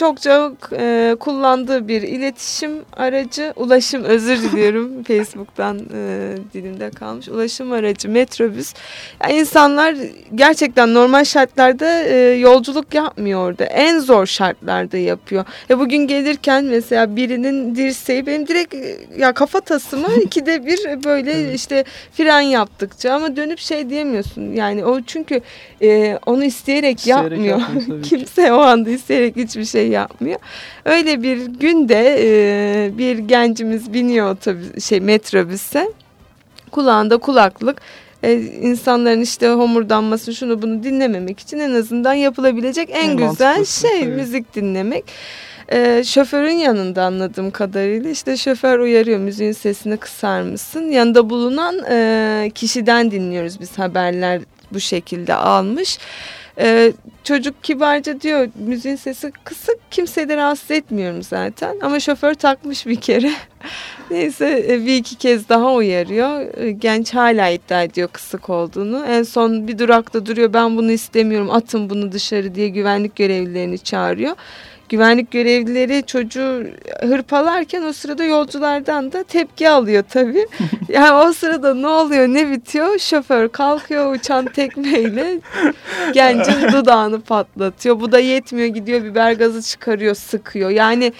çok çok e, kullandığı bir iletişim aracı, ulaşım özür diliyorum Facebook'tan e, dilimde kalmış ulaşım aracı metrobüs. Yani insanlar gerçekten normal şartlarda e, yolculuk yapmıyor orada. En zor şartlarda yapıyor. Ya bugün gelirken mesela birinin dirseği benim direkt e, ya kafatasıma ikide bir böyle Evet. işte fren yaptıkça ama dönüp şey diyemiyorsun. Yani o çünkü e, onu isteyerek, İsteyerek yapmıyor. Kimse o anda isteyerek hiçbir şey yapmıyor. Öyle bir günde e, bir gencimiz biniyor otobüs şey metrobüse. Kulağında kulaklık e, insanların işte homurdanmasını şunu bunu dinlememek için en azından yapılabilecek en, en güzel şey tabii. müzik dinlemek. E, şoförün yanında anladığım kadarıyla işte şoför uyarıyor müziğin sesini kısar mısın? Yanında bulunan e, kişiden dinliyoruz biz haberler bu şekilde almış. Ee, çocuk kibarca diyor müziğin sesi kısık kimseyi de rahatsız etmiyorum zaten ama şoför takmış bir kere. Neyse e, bir iki kez daha uyarıyor. E, genç hala iddia ediyor kısık olduğunu. En son bir durakta duruyor ben bunu istemiyorum atın bunu dışarı diye güvenlik görevlilerini çağırıyor güvenlik görevlileri çocuğu hırpalarken o sırada yolculardan da tepki alıyor tabii. Yani o sırada ne oluyor ne bitiyor şoför kalkıyor uçan tekmeyle gencin dudağını patlatıyor. Bu da yetmiyor gidiyor biber gazı çıkarıyor sıkıyor. Yani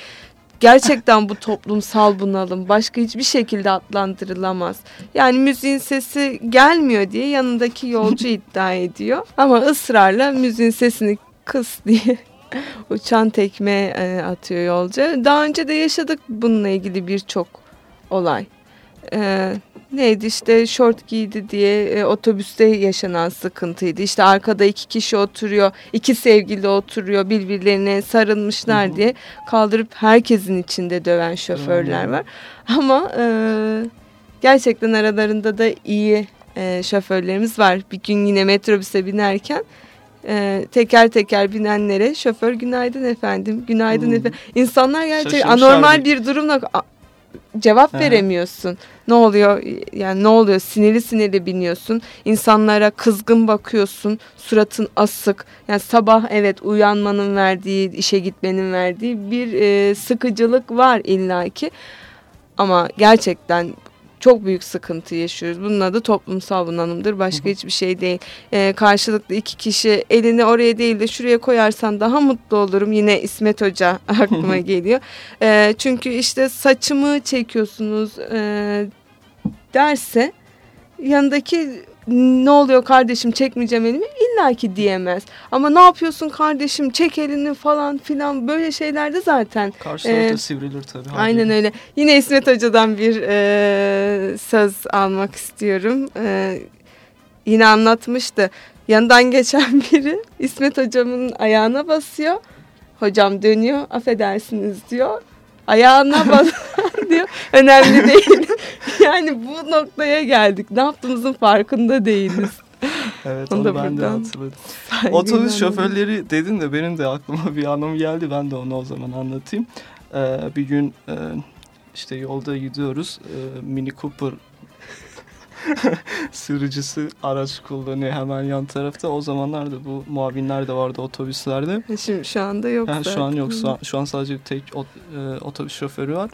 gerçekten bu toplumsal bunalım başka hiçbir şekilde adlandırılamaz. Yani müziğin sesi gelmiyor diye yanındaki yolcu iddia ediyor ama ısrarla müziğin sesini kıs diye Uçan tekme e, atıyor yolcu. Daha önce de yaşadık bununla ilgili birçok olay. E, neydi işte şort giydi diye e, otobüste yaşanan sıkıntıydı. İşte arkada iki kişi oturuyor, iki sevgili oturuyor birbirlerine sarılmışlar hı hı. diye kaldırıp herkesin içinde döven şoförler var. Ama e, gerçekten aralarında da iyi e, şoförlerimiz var. Bir gün yine metrobüse binerken e, teker teker binenlere şoför günaydın efendim, günaydın hmm. efendim. İnsanlar gerçekten anormal bir durumla cevap He. veremiyorsun. Ne oluyor? Yani ne oluyor? Sinirli sinirli biniyorsun. İnsanlara kızgın bakıyorsun. Suratın asık. Yani sabah evet uyanmanın verdiği, işe gitmenin verdiği bir e, sıkıcılık var illaki. Ama gerçekten çok büyük sıkıntı yaşıyoruz. Bunun adı toplumsal bunalımdır. Başka hı hiçbir şey değil. Ee, karşılıklı iki kişi elini oraya değil de şuraya koyarsan daha mutlu olurum. Yine İsmet Hoca aklıma geliyor. Ee, çünkü işte saçımı çekiyorsunuz e, derse yanındaki ne oluyor kardeşim çekmeyeceğim elimi illa ki diyemez. Ama ne yapıyorsun kardeşim çek elini falan filan böyle şeylerde zaten. Karşı tarafta e, sivrilir tabii. Aynen haliyle. öyle. Yine İsmet Hoca'dan bir e, söz almak istiyorum. E, yine anlatmıştı. Yanından geçen biri İsmet Hocamın ayağına basıyor. Hocam dönüyor affedersiniz diyor ayağına bas diyor. Önemli değil. yani bu noktaya geldik. Ne yaptığımızın farkında değiliz. Evet onu, onu ben de hatırladım. Otobüs şoförleri dedin de benim de aklıma bir anım geldi. Ben de onu o zaman anlatayım. Ee, bir gün e, işte yolda gidiyoruz. E, Mini Cooper sürücüsü araç kullanıyor hemen yan tarafta. O zamanlarda bu muavinler de vardı otobüslerde. Şimdi şu anda yok. Ha, şu an yok. Şu an, şu an sadece tek ot, e, otobüs şoförü var.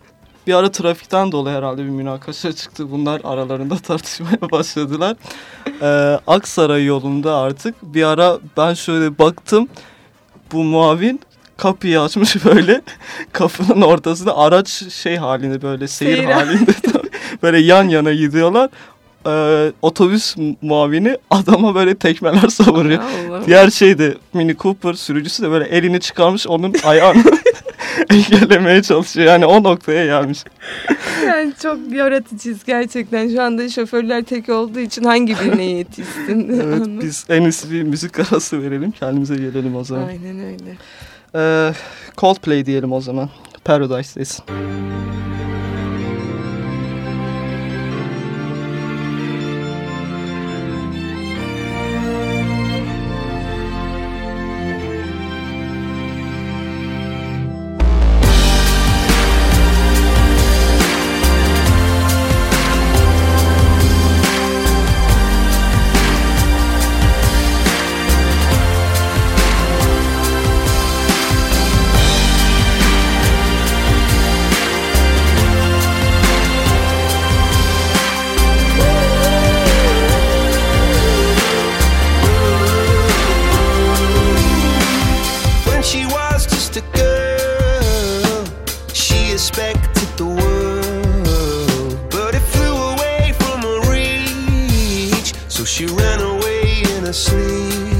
Bir ara trafikten dolayı herhalde bir münakaşa çıktı. Bunlar aralarında tartışmaya başladılar. Ee, Aksaray yolunda artık bir ara ben şöyle baktım. Bu muavin kapıyı açmış böyle kapının ortasında araç şey halinde böyle seyir, seyir. halinde böyle yan yana gidiyorlar e, otobüs muavini adama böyle tekmeler savuruyor. Diğer şey de Mini Cooper sürücüsü de böyle elini çıkarmış onun ayağını engellemeye çalışıyor. Yani o noktaya gelmiş. Yani çok yaratıcıyız gerçekten. Şu anda şoförler tek olduğu için hangi birine yetişsin? evet biz en iyisi bir müzik arası verelim. Kendimize gelelim o zaman. Aynen öyle. Ee, Coldplay diyelim o zaman. Paradise'deyiz. she Asleep.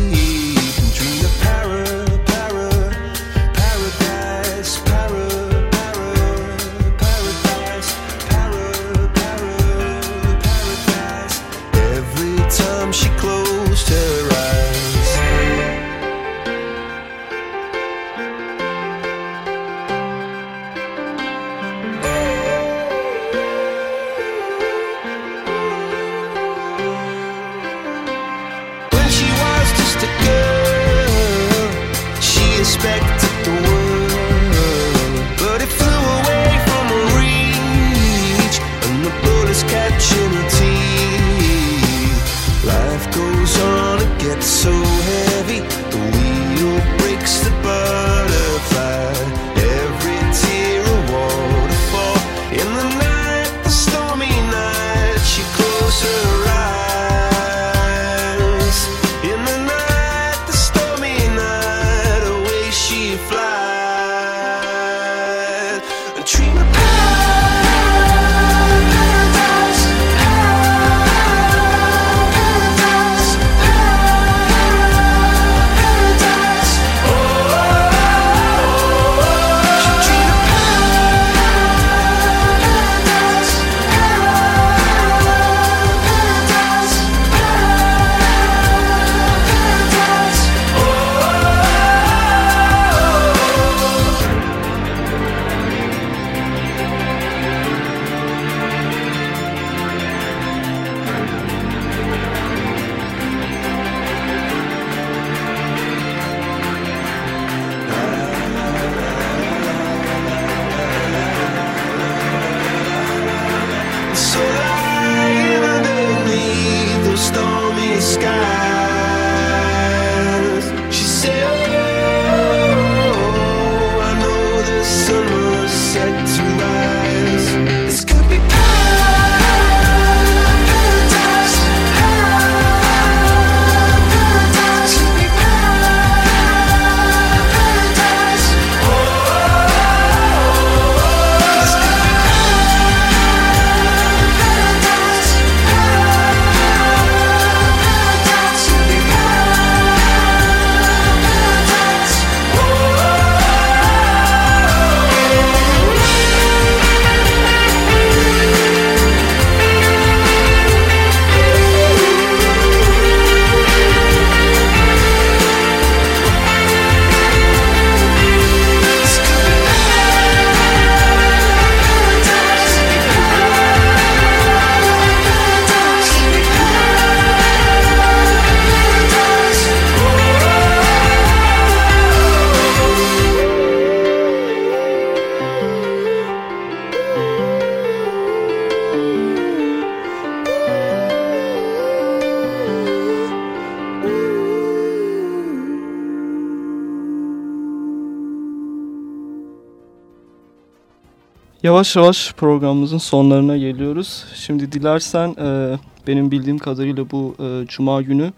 Yavaş yavaş programımızın sonlarına geliyoruz. Şimdi dilersen e, benim bildiğim kadarıyla bu e, Cuma günü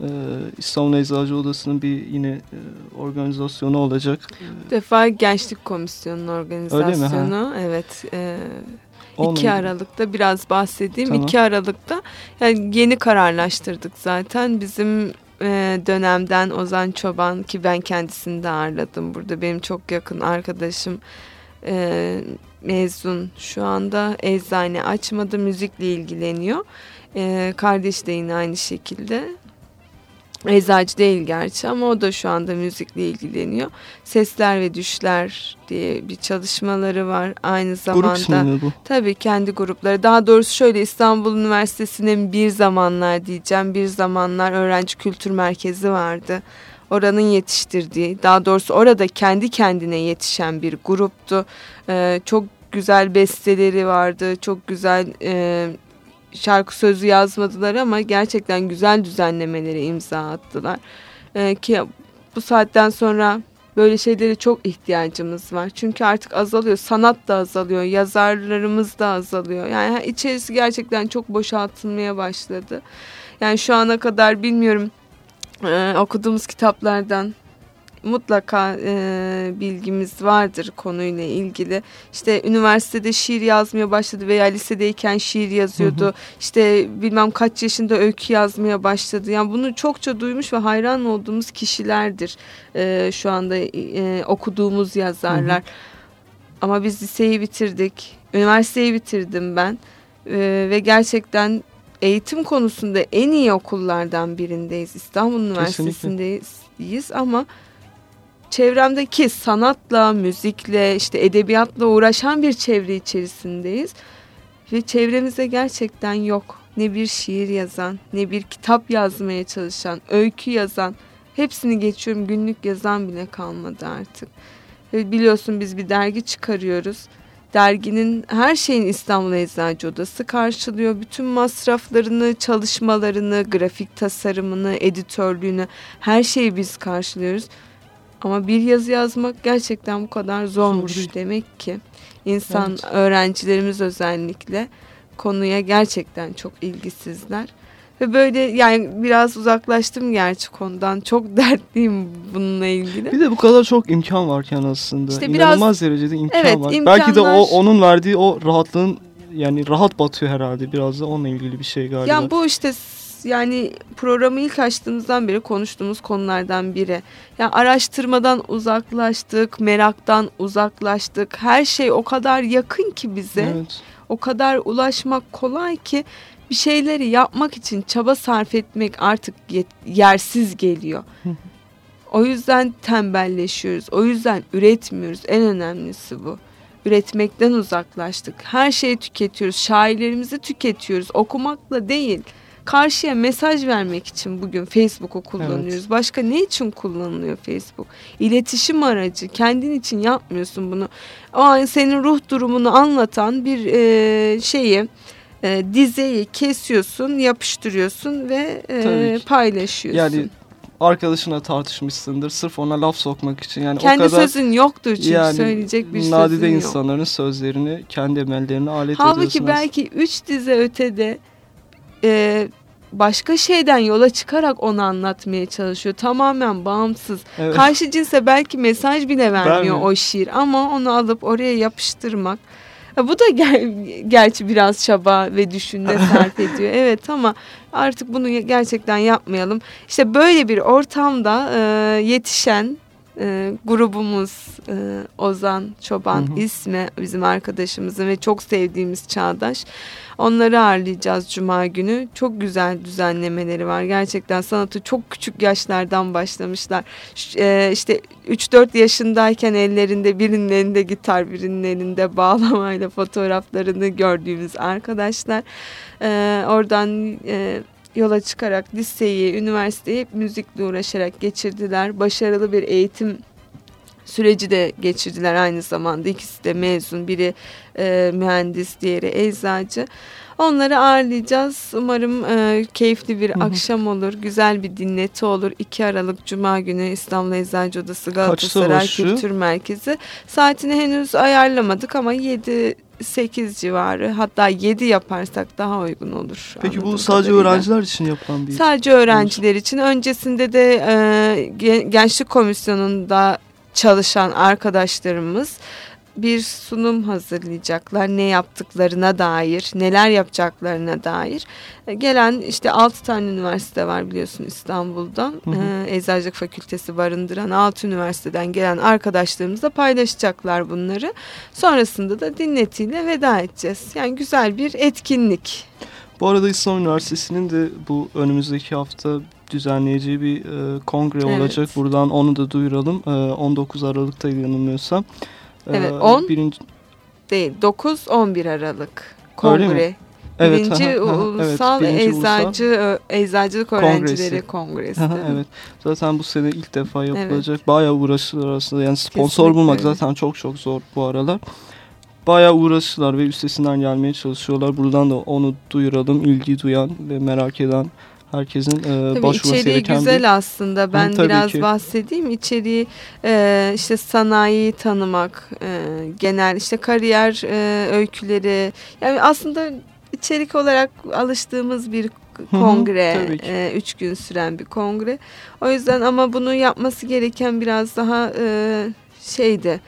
e, İstanbul Eczacı Odası'nın bir yine e, organizasyonu olacak. Bu defa Gençlik Komisyonu'nun organizasyonu. Evet. E, Onunla 2 ilgili. Aralık'ta biraz bahsedeyim. Tamam. 2 Aralık'ta yani yeni kararlaştırdık zaten. Bizim e, dönemden Ozan Çoban ki ben kendisini de ağırladım burada. Benim çok yakın arkadaşım e, mezun şu anda eczane açmadı müzikle ilgileniyor. E, kardeş de yine aynı şekilde. Eczacı değil gerçi ama o da şu anda müzikle ilgileniyor. Sesler ve Düşler diye bir çalışmaları var. Aynı zamanda Grup bu? Tabii kendi grupları. Daha doğrusu şöyle İstanbul Üniversitesi'nin bir zamanlar diyeceğim bir zamanlar öğrenci kültür merkezi vardı. Oranın yetiştirdiği daha doğrusu orada kendi kendine yetişen bir gruptu. Ee, çok güzel besteleri vardı. Çok güzel e, şarkı sözü yazmadılar ama gerçekten güzel düzenlemelere imza attılar. Ee, ki bu saatten sonra böyle şeylere çok ihtiyacımız var. Çünkü artık azalıyor. Sanat da azalıyor. Yazarlarımız da azalıyor. Yani içerisi gerçekten çok boşaltılmaya başladı. Yani şu ana kadar bilmiyorum e, okuduğumuz kitaplardan mutlaka e, bilgimiz vardır konuyla ilgili. İşte üniversitede şiir yazmaya başladı veya lisedeyken şiir yazıyordu. İşte bilmem kaç yaşında öykü yazmaya başladı. Yani bunu çokça duymuş ve hayran olduğumuz kişilerdir e, şu anda e, okuduğumuz yazarlar. Ama biz liseyi bitirdik. Üniversiteyi bitirdim ben. E, ve gerçekten eğitim konusunda en iyi okullardan birindeyiz. İstanbul Üniversitesi'ndeyiz ama çevremdeki sanatla, müzikle, işte edebiyatla uğraşan bir çevre içerisindeyiz. Ve çevremizde gerçekten yok. Ne bir şiir yazan, ne bir kitap yazmaya çalışan, öykü yazan, hepsini geçiyorum günlük yazan bile kalmadı artık. Ve biliyorsun biz bir dergi çıkarıyoruz. Derginin her şeyin İstanbul Eczacı Odası karşılıyor. Bütün masraflarını, çalışmalarını, grafik tasarımını, editörlüğünü her şeyi biz karşılıyoruz. Ama bir yazı yazmak gerçekten bu kadar zormuş Zor demek ki. İnsan, Evet. öğrencilerimiz özellikle konuya gerçekten çok ilgisizler. Ve böyle yani biraz uzaklaştım gerçi konudan. Çok dertliyim bununla ilgili. Bir de bu kadar çok imkan varken aslında. İşte biraz- İnanılmaz derecede imkan Evet, var. Belki de o imkanlar- onun verdiği o rahatlığın yani rahat batıyor herhalde biraz da onunla ilgili bir şey galiba. Ya bu işte yani programı ilk açtığımızdan beri konuştuğumuz konulardan biri. Ya araştırmadan uzaklaştık, meraktan uzaklaştık. Her şey o kadar yakın ki bize. Evet. O kadar ulaşmak kolay ki bir şeyleri yapmak için çaba sarf etmek artık yersiz geliyor. O yüzden tembelleşiyoruz. O yüzden üretmiyoruz. En önemlisi bu. Üretmekten uzaklaştık. Her şeyi tüketiyoruz. Şairlerimizi tüketiyoruz. Okumakla değil. Karşıya mesaj vermek için bugün Facebook'u kullanıyoruz. Evet. Başka ne için kullanılıyor Facebook? İletişim aracı. Kendin için yapmıyorsun bunu. O an senin ruh durumunu anlatan bir e, şeyi e, dizeyi kesiyorsun, yapıştırıyorsun ve e, paylaşıyorsun. Yani arkadaşına tartışmışsındır sırf ona laf sokmak için. Yani Kendi o kadar sözün yoktur çünkü yani söyleyecek bir nadide sözün yok. insanların sözlerini kendi emellerine alet Halbuki ediyorsunuz. belki üç dize ötede e, başka şeyden yola çıkarak onu anlatmaya çalışıyor. Tamamen bağımsız. Evet. Karşı cinse belki mesaj bile vermiyor Vermiyor. o şiir ama onu alıp oraya yapıştırmak. Bu da ger- gerçi biraz çaba ve düşünme sarf ediyor. Evet ama artık bunu gerçekten yapmayalım. İşte böyle bir ortamda e, yetişen e, grubumuz e, Ozan Çoban Hı hı. ismi bizim arkadaşımızın ve çok sevdiğimiz Çağdaş. Onları ağırlayacağız Cuma günü. Çok güzel düzenlemeleri var. Gerçekten sanatı çok küçük yaşlardan başlamışlar. E, işte 3-4 yaşındayken ellerinde birinin elinde gitar birinin elinde bağlamayla fotoğraflarını gördüğümüz arkadaşlar. E, oradan e, yola çıkarak liseyi, üniversiteyi müzikle uğraşarak geçirdiler. Başarılı bir eğitim süreci de geçirdiler aynı zamanda. İkisi de mezun. Biri e, mühendis, diğeri eczacı. Onları ağırlayacağız. Umarım e, keyifli bir Hı hı. akşam olur. Güzel bir dinleti olur. 2 Aralık Cuma günü İstanbul Eczacı Odası Galatasaray? Kültür Merkezi. Saatini henüz ayarlamadık ama 7 8 civarı hatta 7 yaparsak daha uygun olur. Peki bu sadece kadarıyla. öğrenciler için yapılan bir Sadece öğrenciler için. Öncesinde de e, Gen- Gençlik Komisyonu'nda çalışan arkadaşlarımız bir sunum hazırlayacaklar. Ne yaptıklarına dair, neler yapacaklarına dair. E, Gelen işte 6 tane üniversite var biliyorsun İstanbul'da. Hı hı. E, Eczacılık Fakültesi barındıran 6 üniversiteden gelen arkadaşlarımızla paylaşacaklar bunları. Sonrasında da dinletiyle veda edeceğiz. Yani güzel bir etkinlik. Bu arada İslam Üniversitesi'nin de bu önümüzdeki hafta düzenleyeceği bir e, kongre Evet. olacak. Buradan onu da duyuralım. E, 19 Aralık'ta yanılmıyorsam. E, Evet, 10 birinci, Değil 9-11 Aralık kongre. Evet, birinci aha, aha, Ulusal evet, birinci Eczacı Ö- Eczacılık Öğrencileri Kongresi. Kongresi. Aha, evet. Zaten bu sene ilk defa Evet. yapılacak. Bayağı uğraştılar aslında. Yani sponsor Kesinlikle bulmak öyle. zaten çok çok zor bu aralar. Bayağı uğraştılar ve üstesinden gelmeye çalışıyorlar. Buradan da onu duyuralım. İlgi duyan ve merak eden herkesin e, başvurması içeriği gereken güzel bir... aslında. Ben tabii biraz ki. bahsedeyim. İçeriği e, işte sanayiyi tanımak, e, genel işte kariyer e, öyküleri. Yani aslında içerik olarak alıştığımız bir hı, kongre, tabii ki. e, üç gün süren bir kongre. O yüzden ama bunu yapması gereken biraz daha e, şeydi.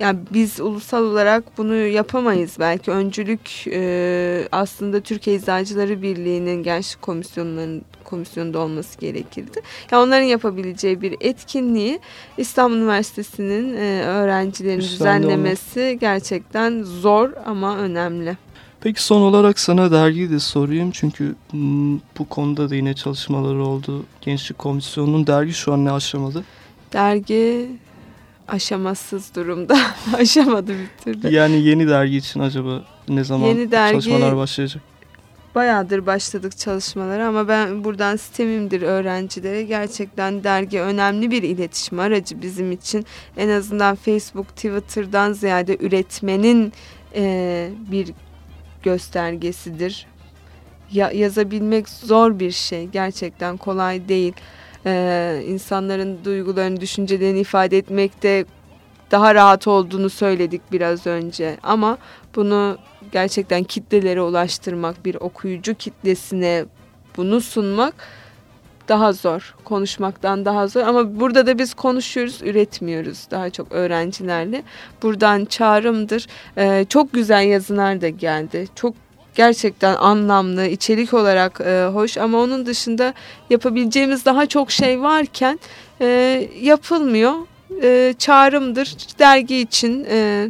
Yani biz ulusal olarak bunu yapamayız belki. Öncülük e, aslında Türkiye Eczacıları Birliği'nin gençlik komisyonlarının komisyonunda olması gerekirdi. Ya onların yapabileceği bir etkinliği İstanbul Üniversitesi'nin e, öğrencilerin Üstlendi düzenlemesi gerçekten zor ama önemli. Peki son olarak sana dergiyi de sorayım çünkü hmm, bu konuda da yine çalışmaları oldu. Gençlik Komisyonu'nun dergi şu an ne aşamadı? Dergi aşamasız durumda. Aşamadı bir türlü. Yani yeni dergi için acaba ne zaman Yeni dergi- çalışmalar başlayacak? Bayağıdır başladık çalışmalara ama ben buradan sistemimdir öğrencilere. Gerçekten dergi önemli bir iletişim aracı bizim için. En azından Facebook, Twitter'dan ziyade üretmenin eee, bir göstergesidir. Ya, yazabilmek zor bir şey. Gerçekten kolay değil. Eee insanların duygularını, düşüncelerini ifade etmekte daha rahat olduğunu söyledik biraz önce. Ama bunu gerçekten kitlelere ulaştırmak, bir okuyucu kitlesine bunu sunmak daha zor. Konuşmaktan daha zor ama burada da biz konuşuyoruz, üretmiyoruz daha çok öğrencilerle. Buradan çağrımdır. Ee, çok güzel yazılar da geldi. Çok gerçekten anlamlı, içerik olarak e, hoş ama onun dışında yapabileceğimiz daha çok şey varken e, yapılmıyor. E, çağrımdır dergi için e,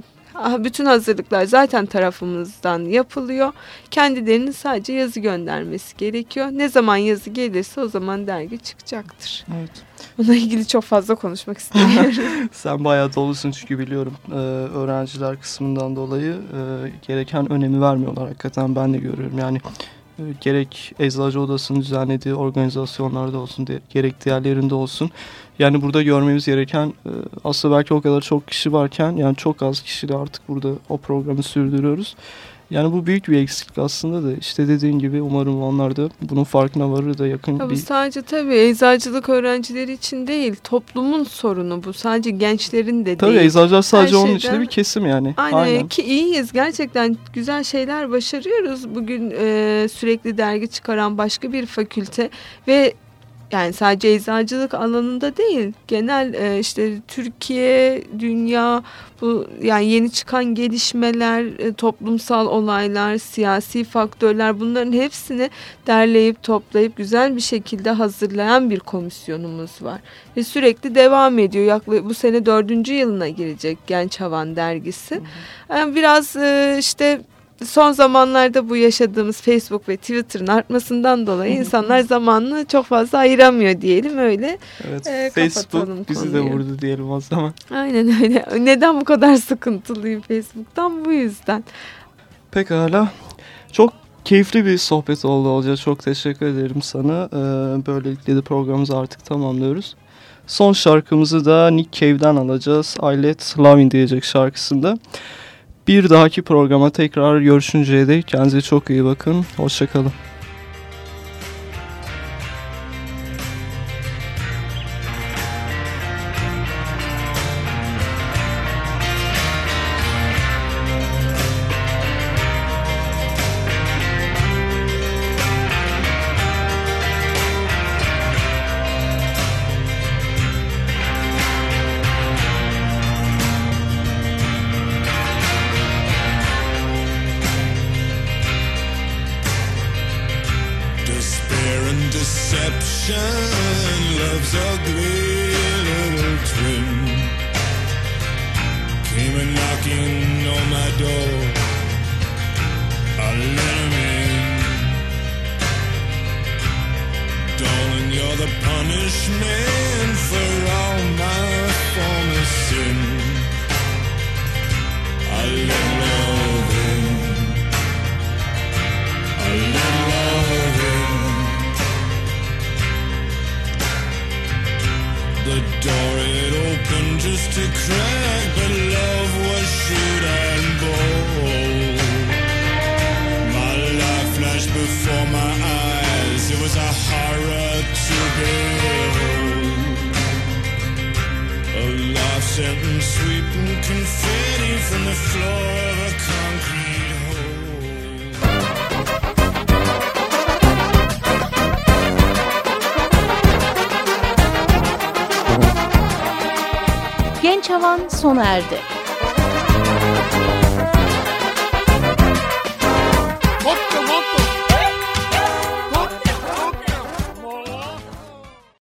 Bütün hazırlıklar zaten tarafımızdan yapılıyor. Kendilerinin sadece yazı göndermesi gerekiyor. Ne zaman yazı gelirse o zaman dergi çıkacaktır. Evet. Bununla ilgili çok fazla konuşmak istemiyorum. Sen bayağı dolusun çünkü biliyorum e, öğrenciler kısmından dolayı e, gereken önemi vermiyorlar hakikaten ben de görüyorum yani gerek Eczacı Odası'nın düzenlediği organizasyonlarda olsun gerek diğerlerinde olsun yani burada görmemiz gereken e, aslında belki o kadar çok kişi varken yani çok az kişiyle artık burada o programı sürdürüyoruz. Yani bu büyük bir eksiklik aslında da işte dediğin gibi umarım onlar da bunun farkına varır da yakın Ya bu bir sadece tabii eczacılık öğrencileri için değil, toplumun sorunu bu. Sadece gençlerin de Tabii değil. eczacılar sadece onun şeyden- içinde bir kesim yani. Aynen, ki iyiyiz gerçekten güzel şeyler başarıyoruz. Bugün e, sürekli dergi çıkaran başka bir fakülte ve yani sadece eczacılık alanında değil genel e, işte Türkiye, dünya bu yani yeni çıkan gelişmeler, e, toplumsal olaylar, siyasi faktörler bunların hepsini derleyip toplayıp güzel bir şekilde hazırlayan bir komisyonumuz var. Ve sürekli devam ediyor. Yaklaşık bu sene dördüncü yılına girecek Genç Havan dergisi. Yani biraz e, işte son zamanlarda bu yaşadığımız Facebook ve Twitter'ın artmasından dolayı insanlar zamanını çok fazla ayıramıyor diyelim öyle. Evet, Ee, Facebook bizi de vurdu diyelim o zaman. Aynen öyle. Neden bu kadar sıkıntılıyım Facebook'tan? Bu yüzden. Pekala. Çok keyifli bir sohbet oldu Olca. Çok teşekkür ederim sana. Ee, böylelikle de programımızı artık tamamlıyoruz. Son şarkımızı da Nick Cave'den alacağız. I Let Love In diyecek şarkısında. Bir dahaki programa tekrar görüşünceye dek kendinize çok iyi bakın. Hoşçakalın.